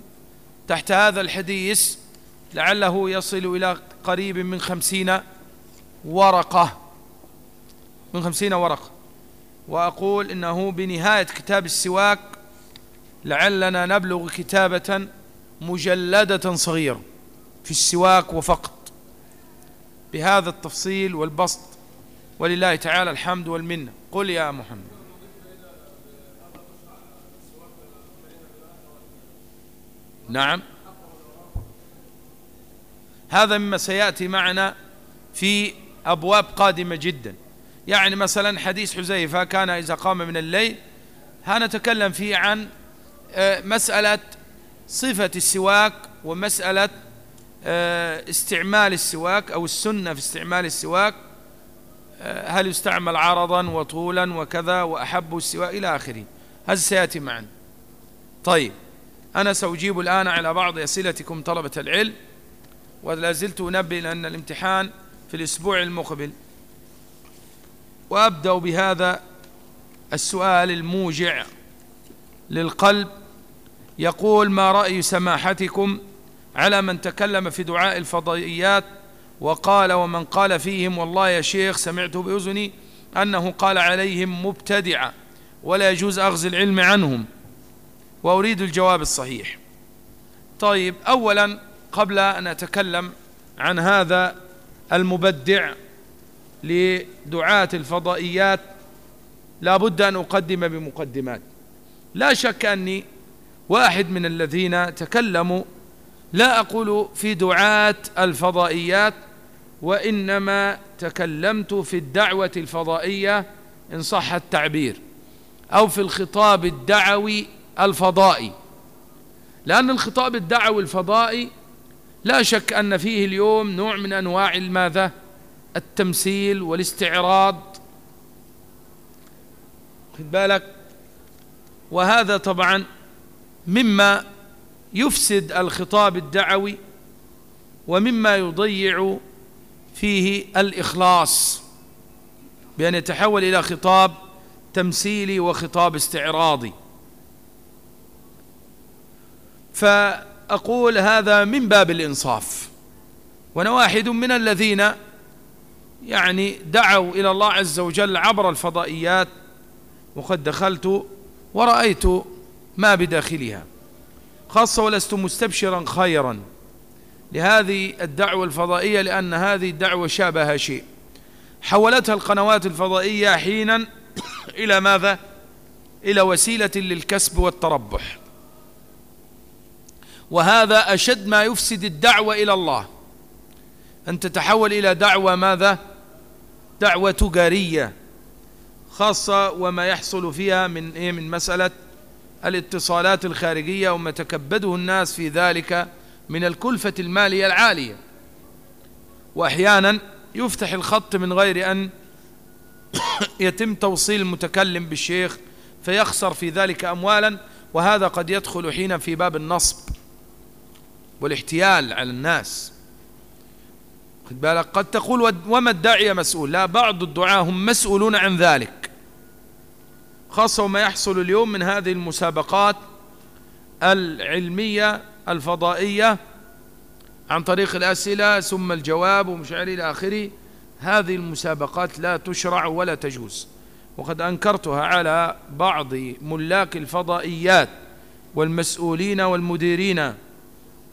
تحت هذا الحديث لعله يصل إلى قريب من خمسين ورقة. من خمسين ورقة. وأقول إنه بنهاية كتاب السواك لعلنا نبلغ كتابة مجلدة صغيرة في السواك وفقط. بهذا التفصيل والبسط ولله تعالى الحمد والمنة. قل يا محمد. نعم. هذا مما سيأتي معنا في أبواب قادمة جدا. يعني مثلا حديث حزيفة كان إذا قام من الليل هنتكلم فيه عن آه، مسألة صفة السواك ومسألة آه، استعمال السواك أو السنة في استعمال السواك آه، هل يستعمل عرضا وطولا وكذا وأحب السواك إلى آخره. هذا سيأتي معنا طيب أنا سأجيب الآن على بعض أسئلتكم طلبة العلم ولا زلت أنبه لأن الامتحان في الأسبوع المقبل. وأبدأ بهذا السؤال الموجع للقلب. يقول ما رأي سماحتكم على من تكلم في دعاء الفضائيات وقال ومن قال فيهم والله يا شيخ سمعت بأذني أنه قال عليهم مبتدعة ولا يجوز أخذ العلم عنهم وأريد الجواب الصحيح. طيب أولا قبل أن أتكلم عن هذا المبدع لدعاة الفضائيات لا بد أن أقدم بمقدمات. لا شك أني واحد من الذين تكلموا لا أقول في دعاة الفضائيات وإنما تكلمت في الدعوة الفضائية إن صح التعبير أو في الخطاب الدعوي الفضائي. لأن الخطاب الدعوي الفضائي لا شك أن فيه اليوم نوع من أنواع الماذا؟ التمثيل والاستعراض. خد بالك. وهذا طبعا مما يفسد الخطاب الدعوي ومما يضيع فيه الإخلاص بأن يتحول إلى خطاب تمثيلي وخطاب استعراضي. فأقول هذا من باب الإنصاف. وأنا واحد من الذين يعني دعوا إلى الله عز وجل عبر الفضائيات وقد دخلت ورأيت ما بداخلها خاصة ولست مستبشرا خيرا لهذه الدعوة الفضائية لأن هذه الدعوة شابها شيء حولتها القنوات الفضائية حينا إلى ماذا؟ إلى وسيلة للكسب والتربح وهذا أشد ما يفسد الدعوة إلى الله أن تتحول إلى دعوة ماذا؟ دعوة تجارية خاصة وما يحصل فيها من إيه من مسألة الاتصالات الخارجية وما تكبده الناس في ذلك من الكلفة المالية العالية. وأحيانا يفتح الخط من غير أن يتم توصيل المتكلم بالشيخ فيخسر في ذلك أموالا وهذا قد يدخل حينا في باب النصب والاحتيال على الناس. خد بالك؟ قد تقول وما الداعية مسؤول؟ لا بعض الدعاة هم مسؤولون عن ذلك. خاصة وما يحصل اليوم من هذه المسابقات العلمية الفضائية عن طريق الأسئلة ثم الجواب ومش إلى آخره. هذه المسابقات لا تشرع ولا تجوز. وقد أنكرتها على بعض ملاك الفضائيات والمسؤولين والمديرين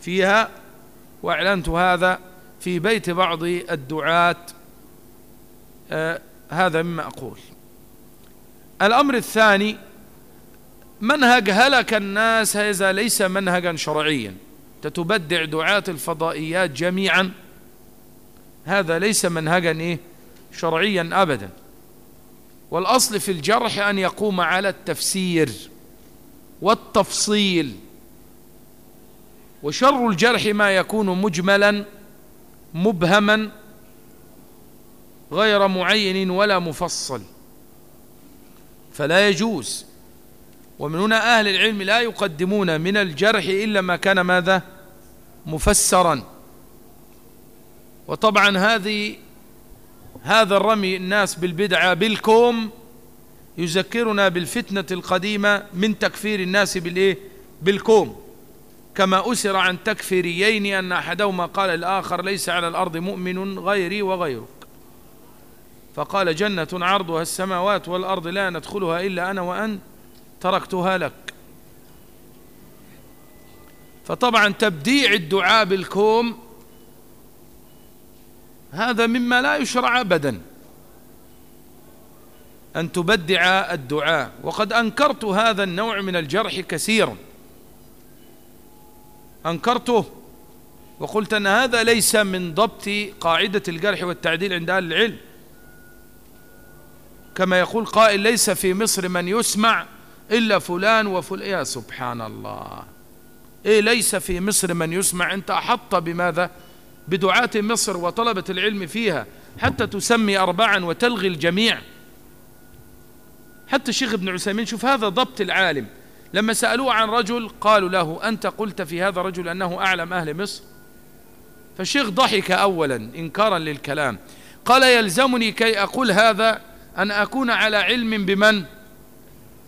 فيها وأعلنت هذا في بيت بعض الدعاة آه هذا مما أقول. الأمر الثاني منهج هلك الناس هذا ليس منهجا شرعيا. تتبدع دعاة الفضائيات جميعا. هذا ليس منهجا إيه؟ شرعيا أبدا. والأصل في الجرح أن يقوم على التفسير والتفصيل. وشر الجرح ما يكون مجملا مبهما غير معين ولا مفصل. فلا يجوز. ومن هنا أهل العلم لا يقدمون من الجرح إلا ما كان ماذا؟ مفسرا. وطبعا هذه هذا الرمي الناس بالبدعة بالكوم يذكرنا بالفتنة القديمة من تكفير الناس بالإيه؟ بالكوم. كما أسر عن تكفيريين أن أحدهما قال الآخر ليس على الأرض مؤمن غيري وغيرك. فقال جنة عرضها السماوات والأرض لا ندخلها إلا أنا وأن تركتها لك. فطبعا تبديع الدعاء بالكوم هذا مما لا يشرع أبدا. أن تبدع الدعاء. وقد أنكرت هذا النوع من الجرح كثيرا. أنكرته وقلت أن هذا ليس من ضبط قاعدة الجرح والتعديل عند أهل العلم. كما يقول قائل ليس في مصر من يسمع إلا فلان وفلان يا سبحان الله. إيه ليس في مصر من يسمع؟ أنت أحط بماذا؟ بدعاة مصر وطلبة العلم فيها حتى تسمي أربعا وتلغي الجميع. حتى الشيخ ابن عثيمين شوف هذا ضبط العالم. لما سألوه عن رجل قالوا له أنت قلت في هذا الرجل أنه أعلم أهل مصر؟ فالشيخ ضحك أولا إنكارا للكلام. قال يلزمني كي أقول هذا أن أكون على علم بمن؟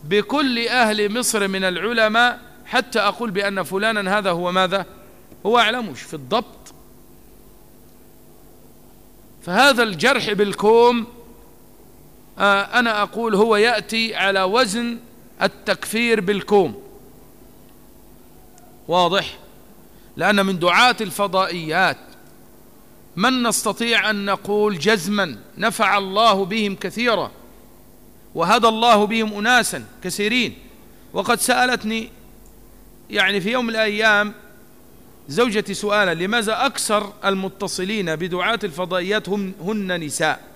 بكل أهل مصر من العلماء حتى أقول بأن فلانا هذا هو ماذا؟ هو أعلمش في الضبط؟ فهذا الجرح بالكوم آه أنا أقول هو يأتي على وزن التكفير بالكوم. واضح؟ لأن من دعاة الفضائيات من نستطيع أن نقول جزما نفع الله بهم كثيرا وهدى الله بهم أناسا كثيرين. وقد سألتني يعني في يوم الأيام زوجتي سؤالا لماذا أكثر المتصلين بدعاة الفضائيات هم هن نساء؟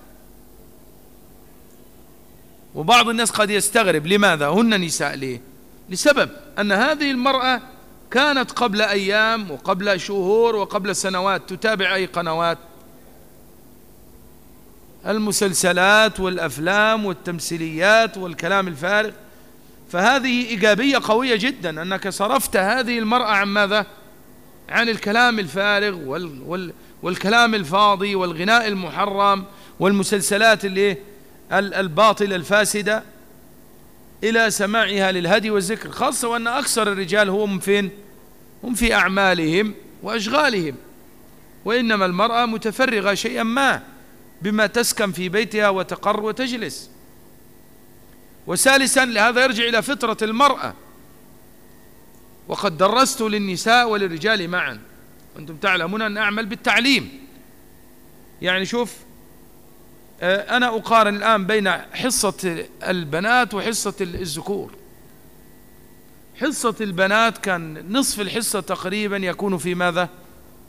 وبعض الناس قد يستغرب لماذا؟ هن نساء ليه؟ لسبب أن هذه المرأة كانت قبل أيام وقبل شهور وقبل سنوات تتابع أي قنوات؟ المسلسلات والأفلام والتمثيليات والكلام الفارغ. فهذه إيجابية قوية جدا أنك صرفت هذه المرأة عن ماذا؟ عن الكلام الفارغ وال وال والكلام الفاضي والغناء المحرم والمسلسلات اللي الباطلة الفاسدة إلى سماعها للهدي والذكر خاصة وأن أكثر الرجال هم فين؟ هم في أعمالهم وأشغالهم. وإنما المرأة متفرغة شيئا ما بما تسكن في بيتها وتقر وتجلس. وثالثا لهذا يرجع إلى فطرة المرأة. وقد درست للنساء وللرجال معا. وأنتم تعلمون أن أعمل بالتعليم. يعني شوف أنا أقارن الآن بين حصة البنات وحصة الذكور. حصة البنات كان نصف الحصة تقريبا يكون في ماذا؟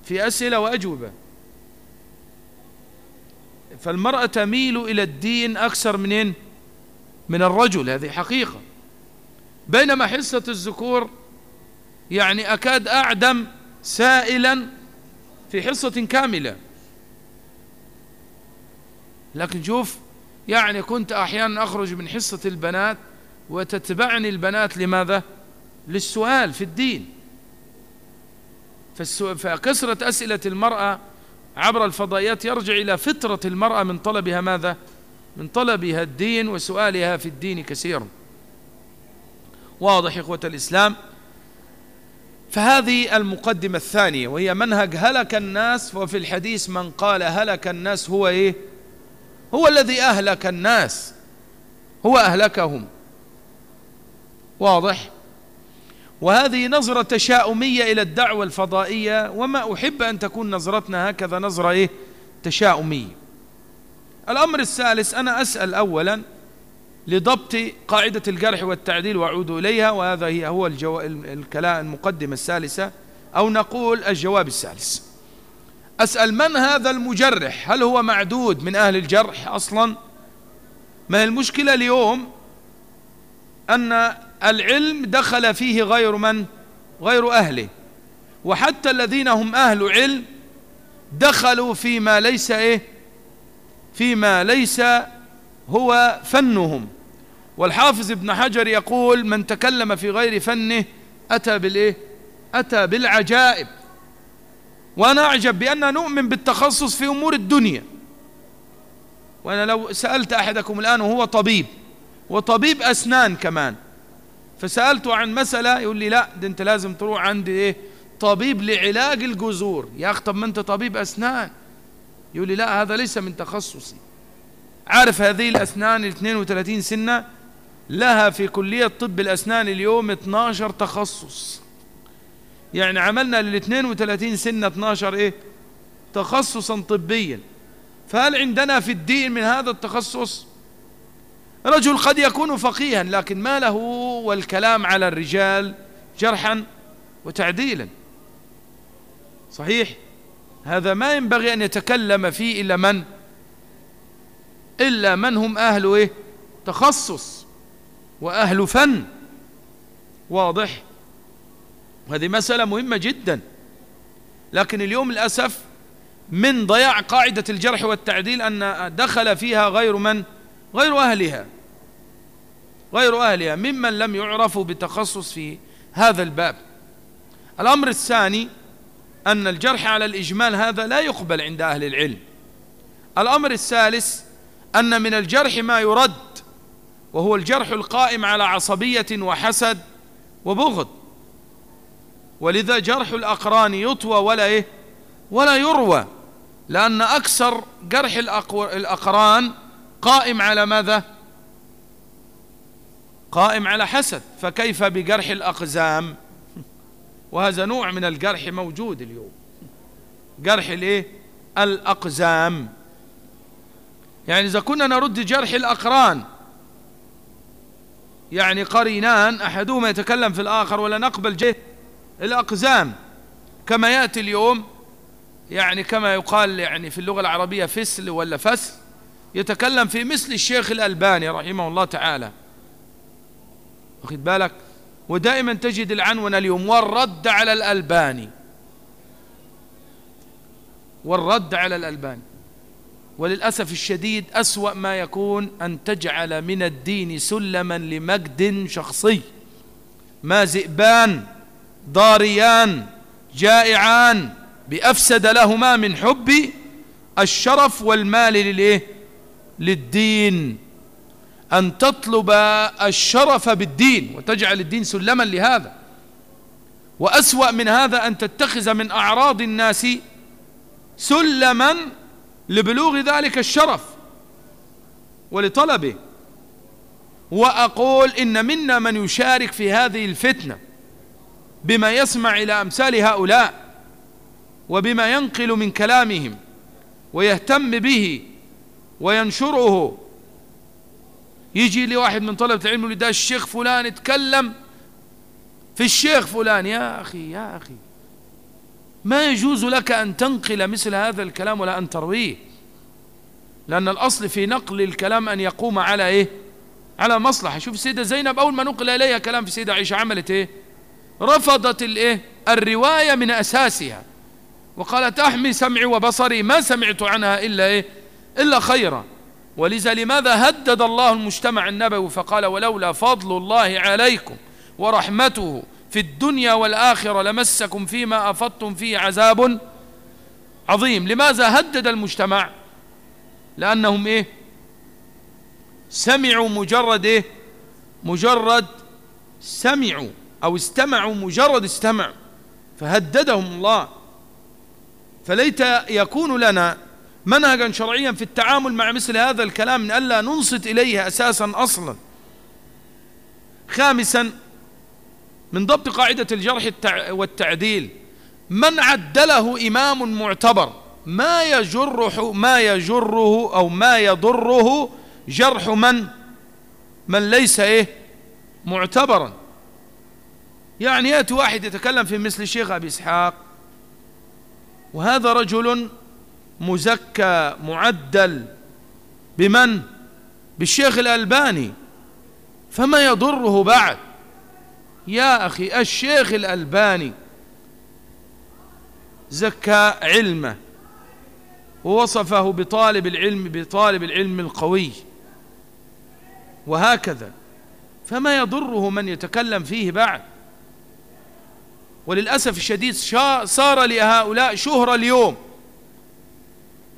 في أسئلة وأجوبة. فالمرأة تميل إلى الدين أكثر منين من الرجل هذه حقيقة. بينما حصة الذكور يعني أكاد أعدم سائلا في حصة كاملة. لكن شوف يعني كنت أحيانا أخرج من حصة البنات وتتبعني البنات لماذا؟ للسؤال في الدين. فكسرة أسئلة المرأة عبر الفضائيات يرجع إلى فطرة المرأة من طلبها ماذا؟ من طلبها الدين وسؤالها في الدين كثيرا. واضح إخوة الإسلام؟ فهذه المقدمة الثانية وهي منهج هلك الناس وفي الحديث من قال هلك الناس هو إيه؟ هو الذي أهلك الناس. هو أهلكهم. واضح؟ وهذه نظرة تشاؤمية إلى الدعوة الفضائية وما أحب أن تكون نظرتنا هكذا نظرة إيه؟ تشاؤمية. الأمر الثالث أنا أسأل أولا لضبط قاعدة الجرح والتعديل وأعود إليها وهذا هي هو الجو... الكلام المقدمة الثالثة أو نقول الجواب الثالث. أسأل من هذا المجرح؟ هل هو معدود من أهل الجرح أصلا؟ ما هي المشكلة اليوم؟ أن العلم دخل فيه غير من؟ غير أهله. وحتى الذين هم أهل علم دخلوا فيما ليس إيه؟ فيما ليس هو فنهم. والحافظ ابن حجر يقول من تكلم في غير فنه أتى بالإيه؟ أتى بالعجائب. وأنا أعجب بأن نؤمن بالتخصص في أمور الدنيا. وأنا لو سألت أحدكم الآن وهو طبيب وطبيب أسنان كمان فسألته عن مسألة يقول لي لا ده أنت لازم تروح عند إيه طبيب لعلاج الجذور. يا أخي طب ما أنت طبيب أسنان. يقول لي لا هذا ليس من تخصصي. عارف هذه الأسنان ال 32 سنة؟ لها في كلية طب الأسنان اليوم 12 تخصص. يعني عملنا لل 32 سنة 12 إيه؟ تخصصا طبيا. فهل عندنا في الدين من هذا التخصص؟ رجل قد يكون فقيها لكن ما له والكلام على الرجال جرحا وتعديلا. صحيح؟ هذا ما ينبغي أن يتكلم فيه إلا من؟ إلا من هم أهل إيه؟ تخصص وأهل فن. واضح؟ وهذه مسألة مهمة جدا. لكن اليوم للأسف من ضياع قاعدة الجرح والتعديل أن دخل فيها غير من؟ غير أهلها. غير أهلها ممن لم يعرفوا بتخصص في هذا الباب. الأمر الثاني أن الجرح على الإجمال هذا لا يقبل عند أهل العلم. الأمر الثالث أن من الجرح ما يرد وهو الجرح القائم على عصبية وحسد وبغض. ولذا جرح الأقران يطوى ولا إيه؟ ولا يروى. لأن أكثر جرح الأقران قائم على ماذا؟ قائم على حسد. فكيف بجرح الأقزام؟ وهذا نوع من الجرح موجود اليوم. جرح الإيه؟ الأقزام. يعني إذا كنا نرد جرح الأقران يعني قرينان أحدهما يتكلم في الآخر ولا نقبل جه الأقزام. كما يأتي اليوم يعني كما يقال يعني في اللغة العربية فسل ولا فسل يتكلم في مثل الشيخ الألباني رحمه الله تعالى. واخد بالك؟ ودائما تجد العنون اليوم والرد على الألباني. والرد على الألباني. وللأسف الشديد أسوأ ما يكون أن تجعل من الدين سلما لمجد شخصي. ما ذئبان ضاريان جائعان بأفسد لهما من حب الشرف والمال للإيه؟ للدين. أن تطلب الشرف بالدين وتجعل الدين سلما لهذا. وأسوأ من هذا أن تتخذ من أعراض الناس سلما لبلوغ ذلك الشرف ولطلبه. وأقول إن منا من يشارك في هذه الفتنة. بما يسمع إلى أمثال هؤلاء وبما ينقل من كلامهم ويهتم به وينشره. يجي لي واحد من طلبة العلم يقول ده الشيخ فلان اتكلم في الشيخ فلان. يا أخي يا أخي ما يجوز لك أن تنقل مثل هذا الكلام ولا أن ترويه لأن الأصل في نقل الكلام أن يقوم على إيه؟ على مصلحة. شوف سيدة زينب أول ما نقل إليها كلام في سيدة عائشة عملت إيه؟ رفضت الإيه؟ الرواية من أساسها. وقالت أحمي سمعي وبصري ما سمعت عنها إلا إيه؟ إلا خيرا. ولذا لماذا هدد الله المجتمع النبوي؟ فقال ولولا فضل الله عليكم ورحمته في الدنيا والآخرة لمسكم فيما أفضتم فيه عذاب عظيم. لماذا هدد المجتمع؟ لأنهم إيه؟ سمعوا مجرد إيه؟ مجرد سمعوا. أو استمعوا مجرد استمعوا فهددهم الله. فليت يكون لنا منهجا شرعيا في التعامل مع مثل هذا الكلام من ألا ننصت إليه أساسا أصلا. خامسا من ضبط قاعدة الجرح والتعديل من عدله إمام معتبر ما يجره ما يجره أو ما يضره جرح من؟ من ليس إيه؟ معتبرا. يعني يأتي واحد يتكلم في مثل الشيخ أبي إسحاق وهذا رجل مزكى معدل بمن؟ بالشيخ الألباني. فما يضره بعد؟ يا أخي الشيخ الألباني زكى علمه ووصفه بطالب العلم بطالب العلم القوي وهكذا. فما يضره من يتكلم فيه بعد؟ وللأسف الشديد صار لهؤلاء شهرة اليوم.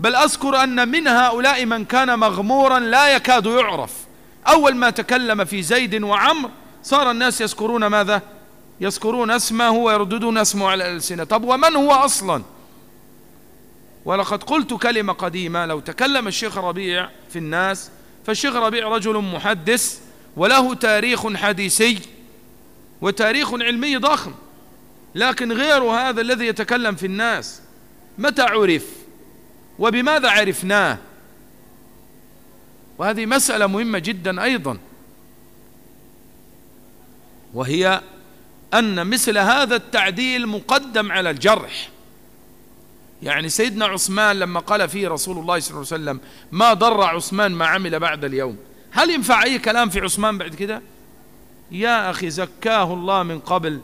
بل أذكر أن من هؤلاء من كان مغمورا لا يكاد يعرف. أول ما تكلم في زيد وعمر صار الناس يذكرون ماذا؟ يذكرون اسمه ويرددون اسمه على الألسنة طب ومن هو أصلا؟ ولقد قلت كلمة قديمة. لو تكلم الشيخ ربيع في الناس فالشيخ ربيع رجل محدث وله تاريخ حديثي وتاريخ علمي ضخم. لكن غير هذا الذي يتكلم في الناس. متى عرف؟ وبماذا عرفناه؟ وهذه مسألة مهمة جدا أيضا. وهي أن مثل هذا التعديل مقدم على الجرح. يعني سيدنا عثمان لما قال فيه رسول الله صلى الله عليه وسلم ما ضر عثمان ما عمل بعد اليوم. هل ينفع أي كلام في عثمان بعد كده؟ يا أخي زكاه الله من قبل.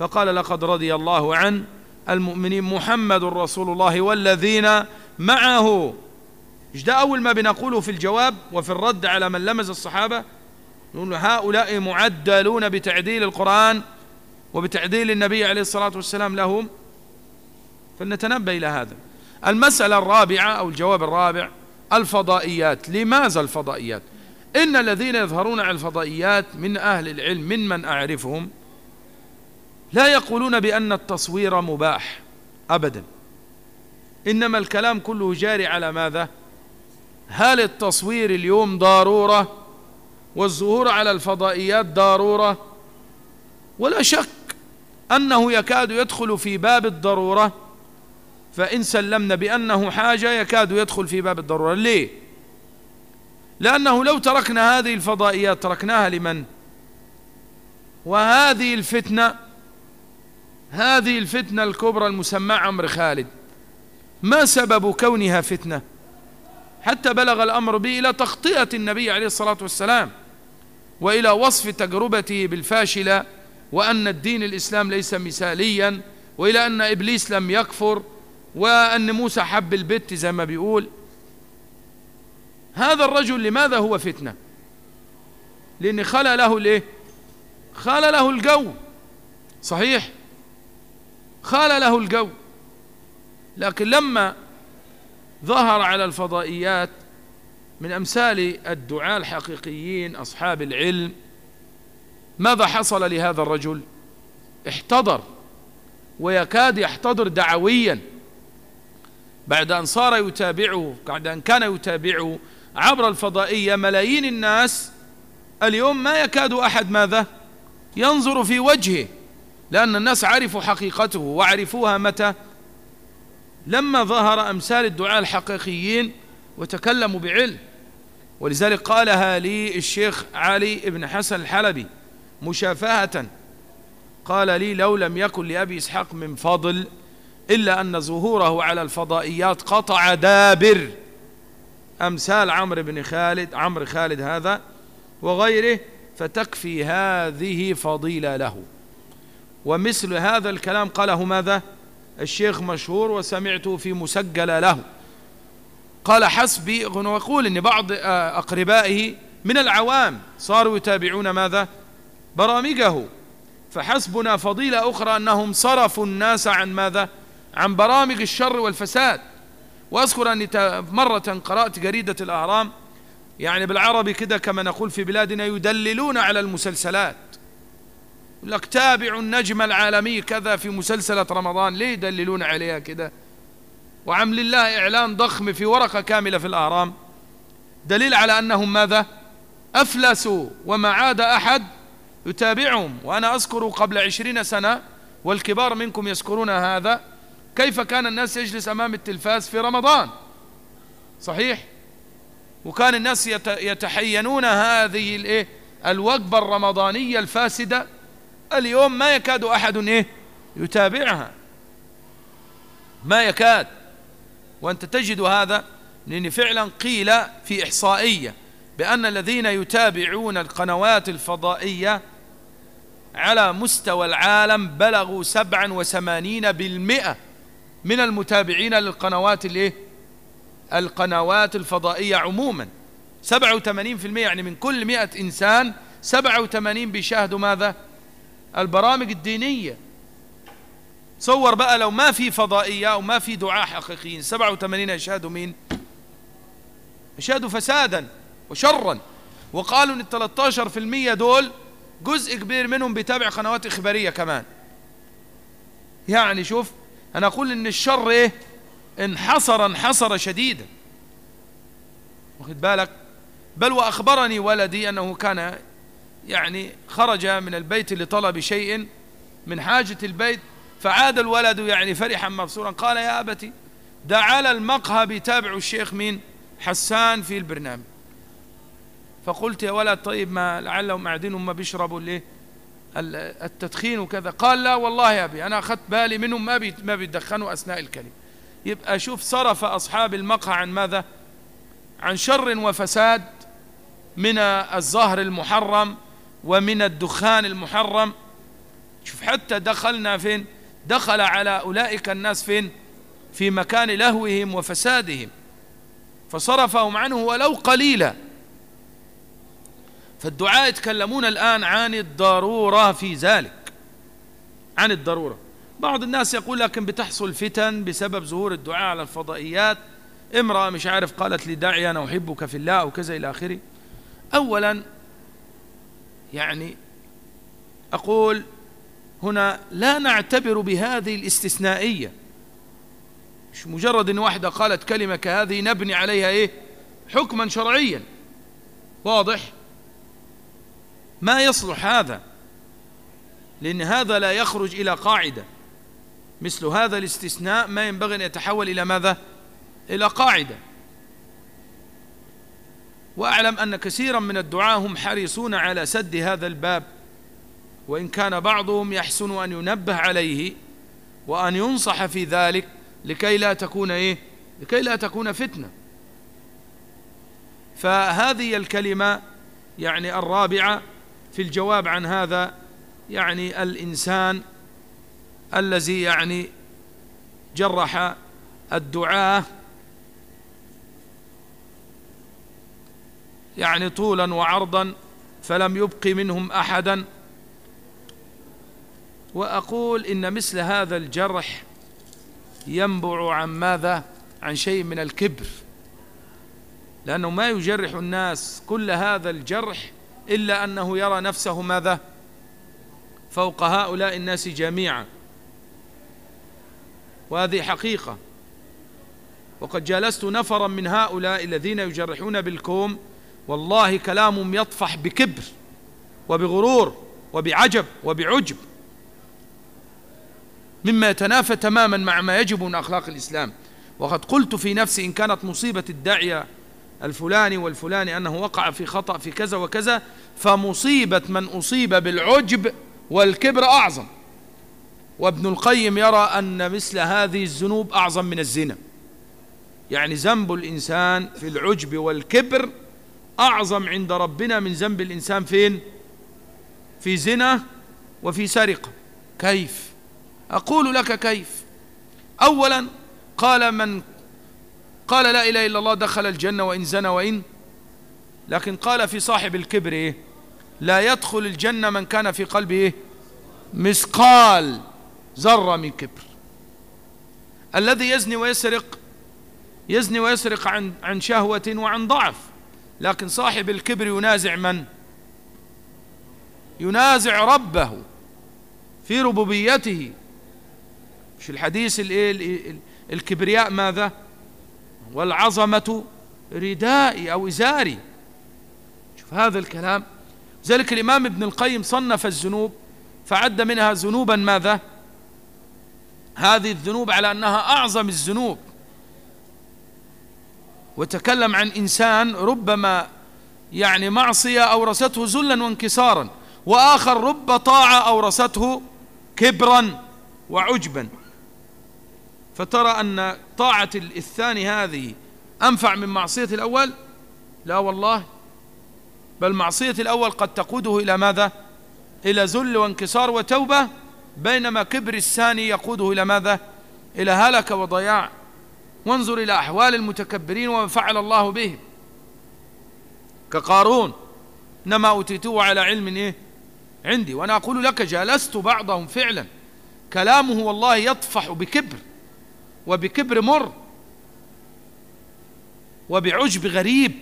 فقال لقد رضي الله عن المؤمنين محمد رسول الله والذين معه. إيش ده أول ما بنقوله في الجواب وفي الرد على من لمز الصحابة؟ نقول هؤلاء معدلون بتعديل القرآن وبتعديل النبي عليه الصلاة والسلام لهم. فلنتنبه إلى هذا. المسألة الرابعة أو الجواب الرابع الفضائيات. لماذا الفضائيات؟ إن الذين يظهرون على الفضائيات من أهل العلم من من أعرفهم؟ لا يقولون بأن التصوير مباح أبدا. إنما الكلام كله جاري على ماذا؟ هل التصوير اليوم ضرورة والظهور على الفضائيات ضرورة؟ ولا شك أنه يكاد يدخل في باب الضرورة فإن سلمنا بأنه حاجة يكاد يدخل في باب الضرورة. ليه؟ لأنه لو تركنا هذه الفضائيات تركناها لمن؟ وهذه الفتنة هذه الفتنة الكبرى المسمى عمر خالد. ما سبب كونها فتنة؟ حتى بلغ الأمر به إلى تخطئة النبي عليه الصلاة والسلام وإلى وصف تجربته بالفاشلة وأن الدين الإسلام ليس مثاليا وإلى أن إبليس لم يكفر وأن موسى حب البت زي ما بيقول. هذا الرجل لماذا هو فتنة؟ لأن خلى له الايه خلى له الجو. صحيح؟ خلى له الجو. لكن لما ظهر على الفضائيات من أمثال الدعاء الحقيقيين أصحاب العلم ماذا حصل لهذا الرجل؟ احتضر ويكاد يحتضر دعويا. بعد أن صار يتابعه بعد أن كان يتابعه عبر الفضائية ملايين الناس اليوم ما يكاد أحد ماذا؟ ينظر في وجهه. لأن الناس عرفوا حقيقته وعرفوها متى؟ لما ظهر أمثال الدعاء الحقيقيين وتكلموا بعلم. ولذلك قالها لي الشيخ علي بن حسن الحلبي مشافهة. قال لي لو لم يكن لأبي إسحاق من فضل إلا أن ظهوره على الفضائيات قطع دابر. أمثال عمرو بن خالد عمرو خالد هذا وغيره فتكفي هذه فضيلة له. ومثل هذا الكلام قاله ماذا؟ الشيخ مشهور وسمعته في مسجل له. قال حسبي ويقول إن بعض أقربائه من العوام صاروا يتابعون ماذا؟ برامجه. فحسبنا فضيلة أخرى أنهم صرفوا الناس عن ماذا؟ عن برامج الشر والفساد. وأذكر أني مرة قرأت جريدة الأهرام. يعني بالعربي كده كما نقول في بلادنا يدللون على المسلسلات. لك تابع النجم العالمي كذا في مسلسلة رمضان. ليه يدللون عليها كده؟ وعمل الله إعلان ضخم في ورقة كاملة في الأهرام. دليل على أنهم ماذا؟ أفلسوا وما عاد أحد يتابعهم. وأنا أذكر قبل عشرين سنة والكبار منكم يذكرون هذا كيف كان الناس يجلس أمام التلفاز في رمضان. صحيح؟ وكان الناس يتحينون هذه الايه الوجبة الرمضانية الفاسدة. اليوم ما يكاد أحد إيه؟ يتابعها. ما يكاد. وأنت تجد هذا لأن فعلا قيل في إحصائية بأن الذين يتابعون القنوات الفضائية على مستوى العالم بلغوا سبعا وثمانين بالمئة من المتابعين للقنوات الايه القنوات الفضائية عموما. 87% يعني من كل مئة إنسان 87 بيشاهدوا ماذا؟ البرامج الدينية. تصور بقى لو ما في فضائية أو ما في دعاء حقيقيين. 87 يشاهدوا مين يشاهدوا فسادا وشرا. وقالوا إن ال 13% دول جزء كبير منهم بيتابع قنوات إخبارية كمان. يعني شوف أنا أقول إن الشر إيه؟ انحصر انحصر شديدا. واخد بالك؟ بل وأخبرني ولدي أنه كان يعني خرج من البيت لطلب شيء من حاجة البيت فعاد الولد يعني فرحا مبسورا قال يا أبتي ده على المقهى بيتابع الشيخ مين؟ حسان في البرنامج. فقلت يا ولد طيب ما لعلهم قاعدين وما بيشربوا ليه التدخين وكذا. قال لا والله يا أبي أنا أخذت بالي منهم ما ما بيدخنوا أثناء الكلمة. يبقى شوف صرف أصحاب المقهى عن ماذا؟ عن شر وفساد من الظهر المحرم. ومن الدخان المحرم. شوف حتى دخلنا فين؟ دخل على أولئك الناس فين؟ في مكان لهوهم وفسادهم. فصرفهم عنه ولو قليلا. فالدعاء يتكلمون الآن عن الضرورة في ذلك. عن الضرورة. بعض الناس يقول لكن بتحصل فتن بسبب ظهور الدعاء على الفضائيات. امرأة مش عارف قالت لي داعي أنا أحبك في الله أو كذا إلى آخره. أولا يعني أقول هنا لا نعتبر بهذه الاستثنائية. مش مجرد أن واحدة قالت كلمة كهذه نبني عليها إيه؟ حكما شرعيا. واضح؟ ما يصلح هذا؟ لأن هذا لا يخرج إلى قاعدة. مثل هذا الاستثناء ما ينبغي أن يتحول إلى ماذا؟ إلى قاعدة. وأعلم أن كثيرا من الدعاة هم حريصون على سد هذا الباب وإن كان بعضهم يحسن أن ينبه عليه وأن ينصح في ذلك لكي لا تكون إيه؟ لكي لا تكون فتنة. فهذه الكلمة يعني الرابعة في الجواب عن هذا يعني الإنسان الذي يعني جرح الدعاة يعني طولا وعرضا فلم يبق منهم أحدا. وأقول إن مثل هذا الجرح ينبع عن ماذا؟ عن شيء من الكبر. لأنه ما يجرح الناس كل هذا الجرح إلا أنه يرى نفسه ماذا؟ فوق هؤلاء الناس جميعا. وهذه حقيقة. وقد جالست نفرا من هؤلاء الذين يجرحون بالكوم والله كلامهم يطفح بكبر وبغرور وبعجب وبعجب. مما يتنافى تماما مع ما يجب من أخلاق الإسلام. وقد قلت في نفسي إن كانت مصيبة الداعية الفلاني والفلاني أنه وقع في خطأ في كذا وكذا فمصيبة من أصيب بالعجب والكبر أعظم. وابن القيم يرى أن مثل هذه الذنوب أعظم من الزنا. يعني ذنب الإنسان في العجب والكبر أعظم عند ربنا من ذنب الإنسان فين؟ في زنا وفي سرقة. كيف؟ أقول لك كيف. أولا قال من قال لا إله إلا الله دخل الجنة وإن زنى وإن لكن قال في صاحب الكبر إيه؟ لا يدخل الجنة من كان في قلبه إيه؟ مثقال ذرة من كبر. الذي يزني ويسرق يزني ويسرق عن عن شهوة وعن ضعف. لكن صاحب الكبر ينازع من؟ ينازع ربه في ربوبيته. مش الحديث الايه الكبرياء ماذا؟ والعظمة ردائي أو إزاري. شوف هذا الكلام. ذلك الإمام ابن القيم صنف الذنوب فعد منها ذنوبا ماذا؟ هذه الذنوب على أنها أعظم الذنوب. وتكلم عن إنسان ربما يعني معصية أورثته ذلا وانكسارا وآخر رب طاعة أورثته كبرا وعجبا. فترى أن طاعة الثاني هذه أنفع من معصية الأول؟ لا والله. بل معصية الأول قد تقوده إلى ماذا؟ إلى ذل وانكسار وتوبة بينما كبر الثاني يقوده إلى ماذا؟ إلى هلك وضياع. وانظر إلى أحوال المتكبرين وما فعل الله بهم. كقارون إنما أوتيته على علم إيه؟ عندي. وأنا أقول لك جالست بعضهم فعلا. كلامه والله يطفح بكبر وبكبر مر وبعجب غريب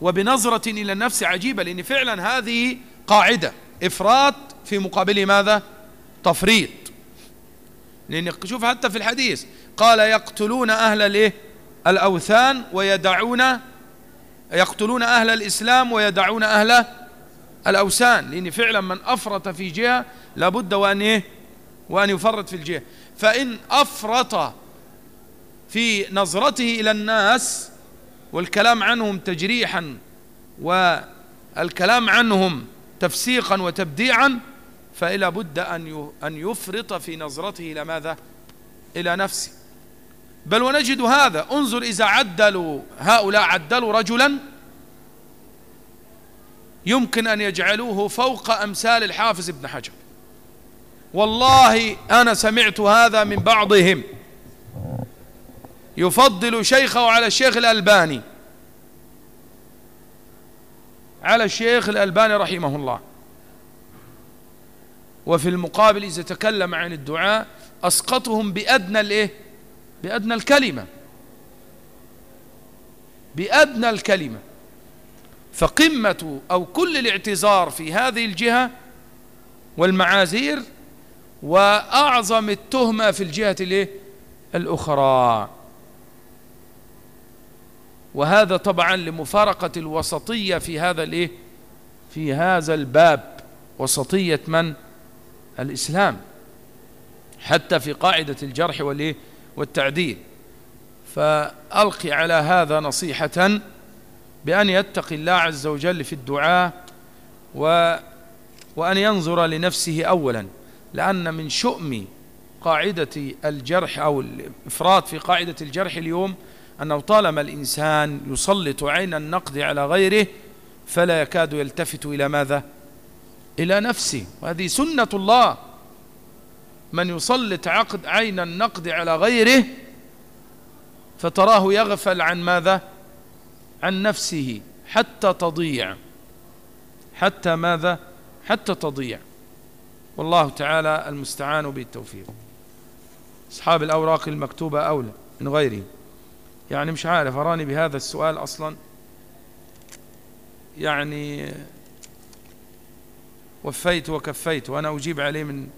وبنظرة إلى النفس عجيبة لأن فعلا هذه قاعدة. إفراط في مقابل ماذا؟ تفريط. لأن شوف حتى في الحديث قال يقتلون أهل الإيه؟ الأوثان ويدعون يقتلون أهل الإسلام ويدعون أهل الأوثان لأن فعلا من أفرط في جهة لابد وأن إيه؟ وأن يفرط في الجهة. فإن أفرط في نظرته إلى الناس والكلام عنهم تجريحا والكلام عنهم تفسيقا وتبديعا فإلا بد أن يفرط في نظرته إلى ماذا؟ إلى نفسه. بل ونجد هذا. انظر إذا عدلوا هؤلاء عدلوا رجلا يمكن أن يجعلوه فوق أمثال الحافظ ابن حجر. والله أنا سمعت هذا من بعضهم. يفضل شيخه على الشيخ الألباني. على الشيخ الألباني رحمه الله. وفي المقابل إذا تكلم عن الدعاء أسقطهم بأدنى الإيه؟ بأدنى الكلمة. بأدنى الكلمة. فقمة أو كل الاعتذار في هذه الجهة والمعاذير وأعظم التهمة في الجهة الإيه؟ الأخرى. وهذا طبعا لمفارقة الوسطية في هذا الإيه؟ في هذا الباب. وسطية من؟ الإسلام حتى في قاعدة الجرح والتعديل. فألقي على هذا نصيحة بأن يتقي الله عز وجل في الدعاء و وأن ينظر لنفسه أولا. لأن من شؤم قاعدة الجرح أو الإفراط في قاعدة الجرح اليوم أنه طالما الإنسان يسلط عين النقد على غيره فلا يكاد يلتفت إلى ماذا؟ إلى نفسه وهذه سنة الله. من يسلط عقد عين النقد على غيره فتراه يغفل عن ماذا؟ عن نفسه. حتى تضيع. حتى ماذا؟ حتى تضيع. والله تعالى المستعان بالتوفيق. أصحاب الأوراق المكتوبة أولى من غيرهم. يعني مش عارف أراني بهذا السؤال أصلا؟ يعني وفيت وكفيت وأنا أجيب عليه من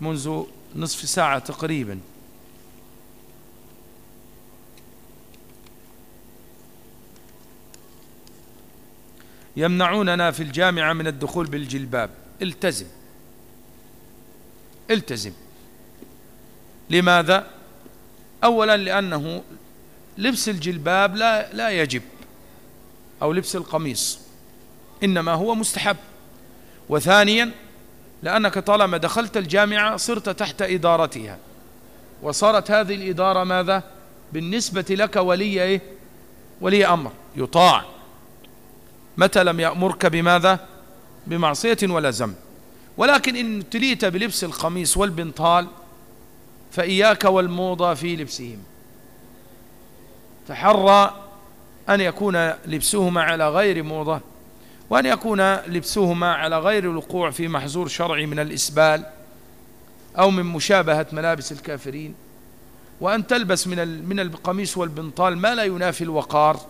منذ نصف ساعة تقريبا. يمنعوننا في الجامعة من الدخول بالجلباب. التزم. التزم. لماذا؟ أولا لأنه لبس الجلباب لا, لا يجب. أو لبس القميص. إنما هو مستحب. وثانيا لأنك طالما دخلت الجامعة صرت تحت إدارتها. وصارت هذه الإدارة ماذا؟ بالنسبة لك ولي إيه؟ ولي أمر يطاع. متى لم يأمرك بماذا؟ بمعصية ولا ذنب. ولكن إن ابتليت بلبس القميص والبنطال فإياك والموضة في لبسهم. تحرى أن يكون لبسهما على غير موضة. وأن يكون لبسهما على غير الوقوع في محظور شرعي من الإسبال أو من مشابهة ملابس الكافرين. وأن تلبس من من القميص والبنطال ما لا ينافي الوقار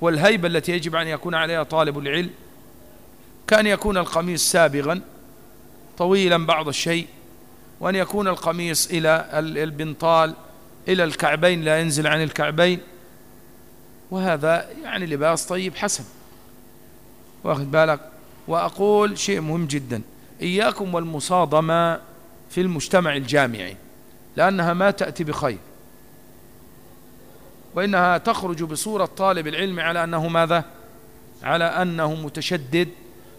والهيبة التي يجب أن يكون عليها طالب العلم. كأن يكون القميص سابغا طويلا بعض الشيء وأن يكون القميص إلى البنطال إلى الكعبين لا ينزل عن الكعبين. وهذا يعني لباس طيب حسن. واخذ بالك؟ وأقول شيء مهم جدا. إياكم والمصادمة في المجتمع الجامعي لأنها ما تأتي بخير. وإنها تخرج بصورة طالب العلم على أنه ماذا؟ على أنه متشدد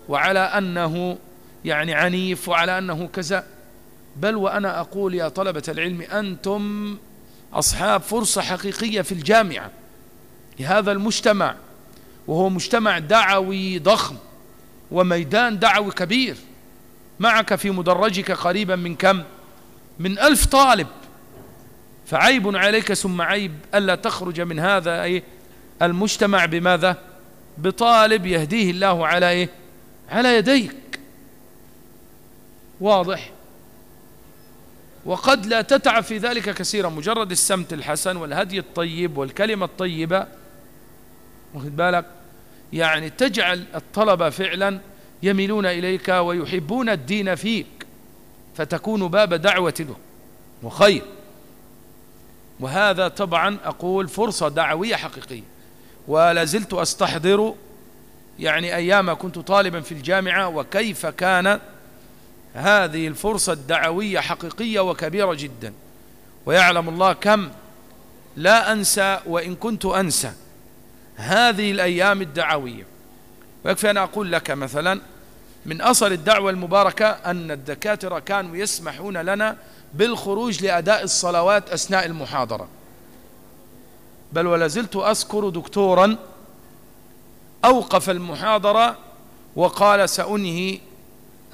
وعلى أنه يعني عنيف وعلى أنه كذا. بل وأنا أقول يا طلبة العلم أنتم أصحاب فرصة حقيقية في الجامعة لهذا المجتمع. وهو مجتمع دعوي ضخم وميدان دعوي كبير. معك في مدرجك قريبا من كم؟ من ألف طالب. فعيب عليك ثم عيب ألا تخرج من هذا أي المجتمع بماذا؟ بطالب يهديه الله على إيه؟ على يديك. واضح. وقد لا تتعب في ذلك كثيرا مجرد السمت الحسن والهدي الطيب والكلمة الطيبة واخد بالك؟ يعني تجعل الطلبة فعلا يميلون إليك ويحبون الدين فيك فتكون باب دعوة له وخير. وهذا طبعا أقول فرصة دعوية حقيقية. ولا زلت أستحضر يعني أيام كنت طالبا في الجامعة وكيف كان هذه الفرصة الدعوية حقيقية وكبيرة جدا. ويعلم الله كم لا أنسى وإن كنت أنسى. هذه الأيام الدعوية. ويكفي أن أقول لك مثلا من أصل الدعوة المباركة أن الدكاترة كانوا يسمحون لنا بالخروج لأداء الصلوات أثناء المحاضرة. بل ولازلت أذكر دكتورا أوقف المحاضرة وقال سأنهي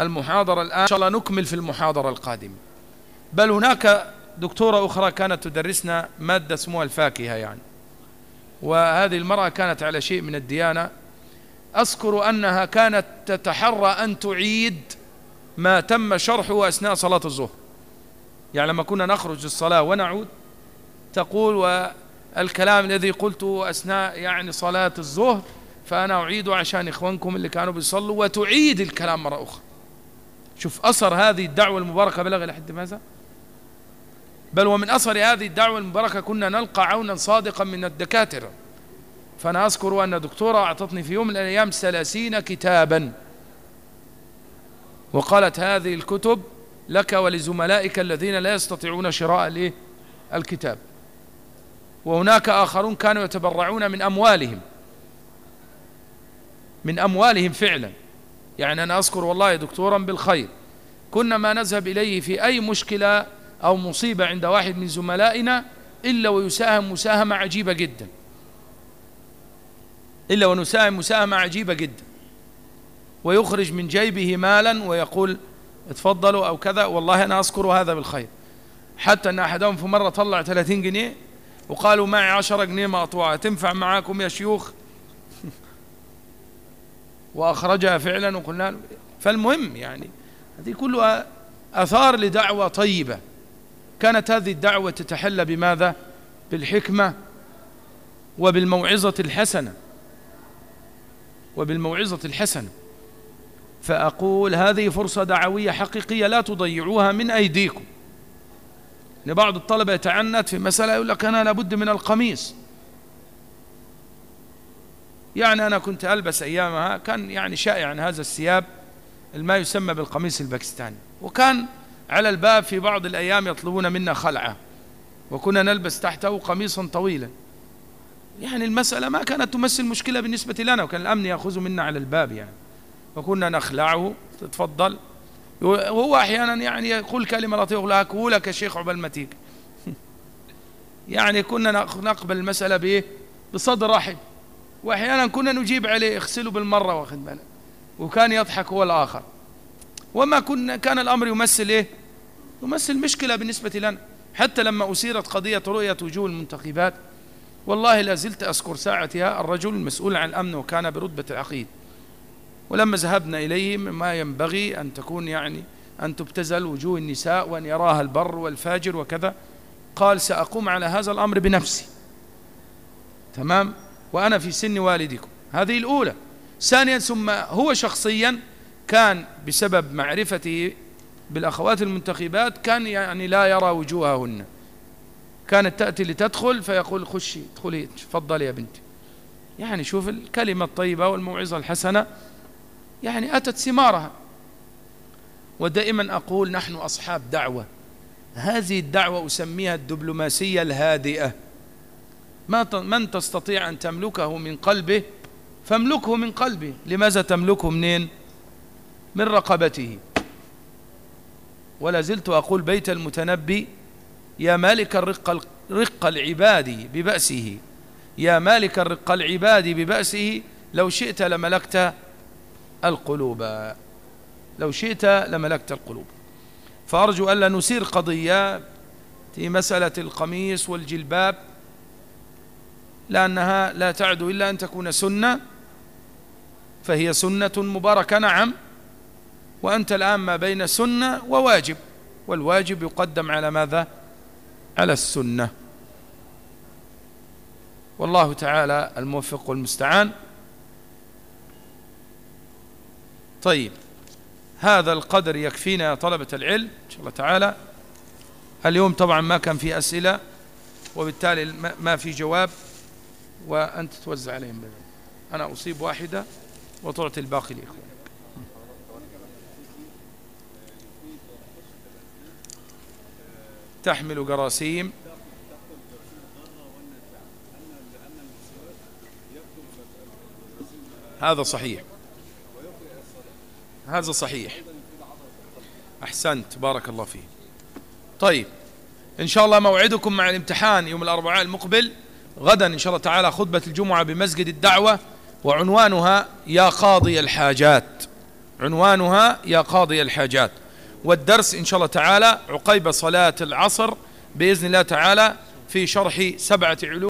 المحاضرة الآن إن شاء الله نكمل في المحاضرة القادمة. بل هناك دكتورة أخرى كانت تدرسنا مادة اسمها الفاكهة يعني. وهذه المرأة كانت على شيء من الديانة. أذكر أنها كانت تتحرى أن تعيد ما تم شرحه أثناء صلاة الظهر. يعني لما كنا نخرج الصلاة ونعود تقول والكلام الذي قلته أثناء يعني صلاة الظهر فأنا أعيده عشان إخوانكم اللي كانوا بيصلوا وتعيد الكلام مرة أخرى. شوف أثر هذه الدعوة المباركة بلغ إلى حد ماذا؟ بل ومن أثر هذه الدعوة المباركة كنا نلقى عونا صادقا من الدكاترة. فأنا أذكر أن دكتورة أعطتني في يوم من الأيام ثلاثين كتابا. وقالت هذه الكتب لك ولزملائك الذين لا يستطيعون شراء الكتاب وهناك آخرون كانوا يتبرعون من أموالهم. من أموالهم فعلا. يعني أنا أذكر والله دكتورا بالخير. كنا ما نذهب إليه في أي مشكلة أو مصيبة عند واحد من زملائنا إلا ويساهم مساهمة عجيبة جدا. إلا ونساهم مساهمة عجيبة جدا. ويخرج من جيبه مالا ويقول اتفضلوا أو كذا والله أنا أذكر هذا بالخير. حتى أن أحدهم في مرة طلع 30 جنيه وقالوا معي 10 جنيه مقطوعة تنفع معاكم يا شيوخ؟ وأخرجها فعلا وقلنا فالمهم يعني هذه كلها أثار لدعوة طيبة. كانت هذه الدعوة تتحلى بماذا؟ بالحكمة وبالموعظة الحسنة. وبالموعظة الحسنة. فأقول هذه فرصة دعوية حقيقية لا تضيعوها من أيديكم. لبعض الطلبة يتعنت في مسألة يقول لك أنا لابد من القميص. يعني أنا كنت ألبس أيامها كان يعني شائع عن هذا الثياب ما يسمى بالقميص الباكستاني. وكان على الباب في بعض الأيام يطلبون منا خلعة. وكنا نلبس تحته قميصا طويلا يعني المسألة ما كانت تمثل مشكلة بالنسبة لنا وكان الأمن يأخذ منا على الباب يعني. وكنا نخلعه تتفضل وهو أحيانا يعني يقول كلمة لطيفة يقول أكولك يا شيخ ما تيجي يعني كنا نقبل المسألة بإيه بصدر رحب وأحيانا كنا نجيب عليه اغسله بالمرة واخد بالك. وكان يضحك هو الآخر. وما كنا كان الأمر يمثل إيه؟ يمثل مشكلة بالنسبة لنا. حتى لما أسيرت قضية رؤية وجوه المنتخبات والله لا زلت أذكر ساعتها الرجل المسؤول عن الأمن وكان برتبة العقيد. ولما ذهبنا إليه ما ينبغي أن تكون يعني أن تبتزل وجوه النساء وأن يراها البر والفاجر وكذا. قال سأقوم على هذا الأمر بنفسي. تمام؟ وأنا في سن والدكم. هذه الأولى. ثانيا ثم هو شخصيا كان بسبب معرفته بالأخوات المنتخبات كان يعني لا يرى وجوههن. كانت تأتي لتدخل فيقول خشي ادخلي تفضلي يا بنتي. يعني شوف الكلمة الطيبة والموعظة الحسنة يعني أتت ثمارها. ودائما أقول نحن أصحاب دعوة. هذه الدعوة أسميها الدبلوماسية الهادئة. ما من تستطيع أن تملكه من قلبه؟ فاملكه من قلبه. لماذا تملكه منين؟ من رقبته. ولا زلت أقول بيت المتنبي يا مالك الرق, رق العباد ببأسه. يا مالك الرق العباد ببأسه لو شئت لملكت القلوب. لو شئت لملكت القلوب. فأرجو ألا نسير قضية في مسألة القميص والجلباب لأنها لا تعد إلا أن تكون سنة فهي سنة مباركة. نعم. وأنت الآن ما بين سنة وواجب والواجب يقدم على ماذا؟ على السنة. والله تعالى الموفق والمستعان. طيب هذا القدر يكفينا يا طلبة العلم إن شاء الله تعالى. اليوم طبعا ما كان في أسئلة وبالتالي ما في جواب وأنت توزع عليهم أنا أصيب واحدة وتعطي الباقي لإخوان تحمل جراثيم. هذا صحيح. هذا صحيح. أحسنت. بارك الله فيه طيب. إن شاء الله موعدكم مع الامتحان يوم الأربعاء المقبل. غدا إن شاء الله تعالى خطبة الجمعة بمسجد الدعوة. وعنوانها يا قاضي الحاجات. عنوانها يا قاضي الحاجات. والدرس إن شاء الله تعالى عقيب صلاة العصر بإذن الله تعالى في شرح سبعة علوم.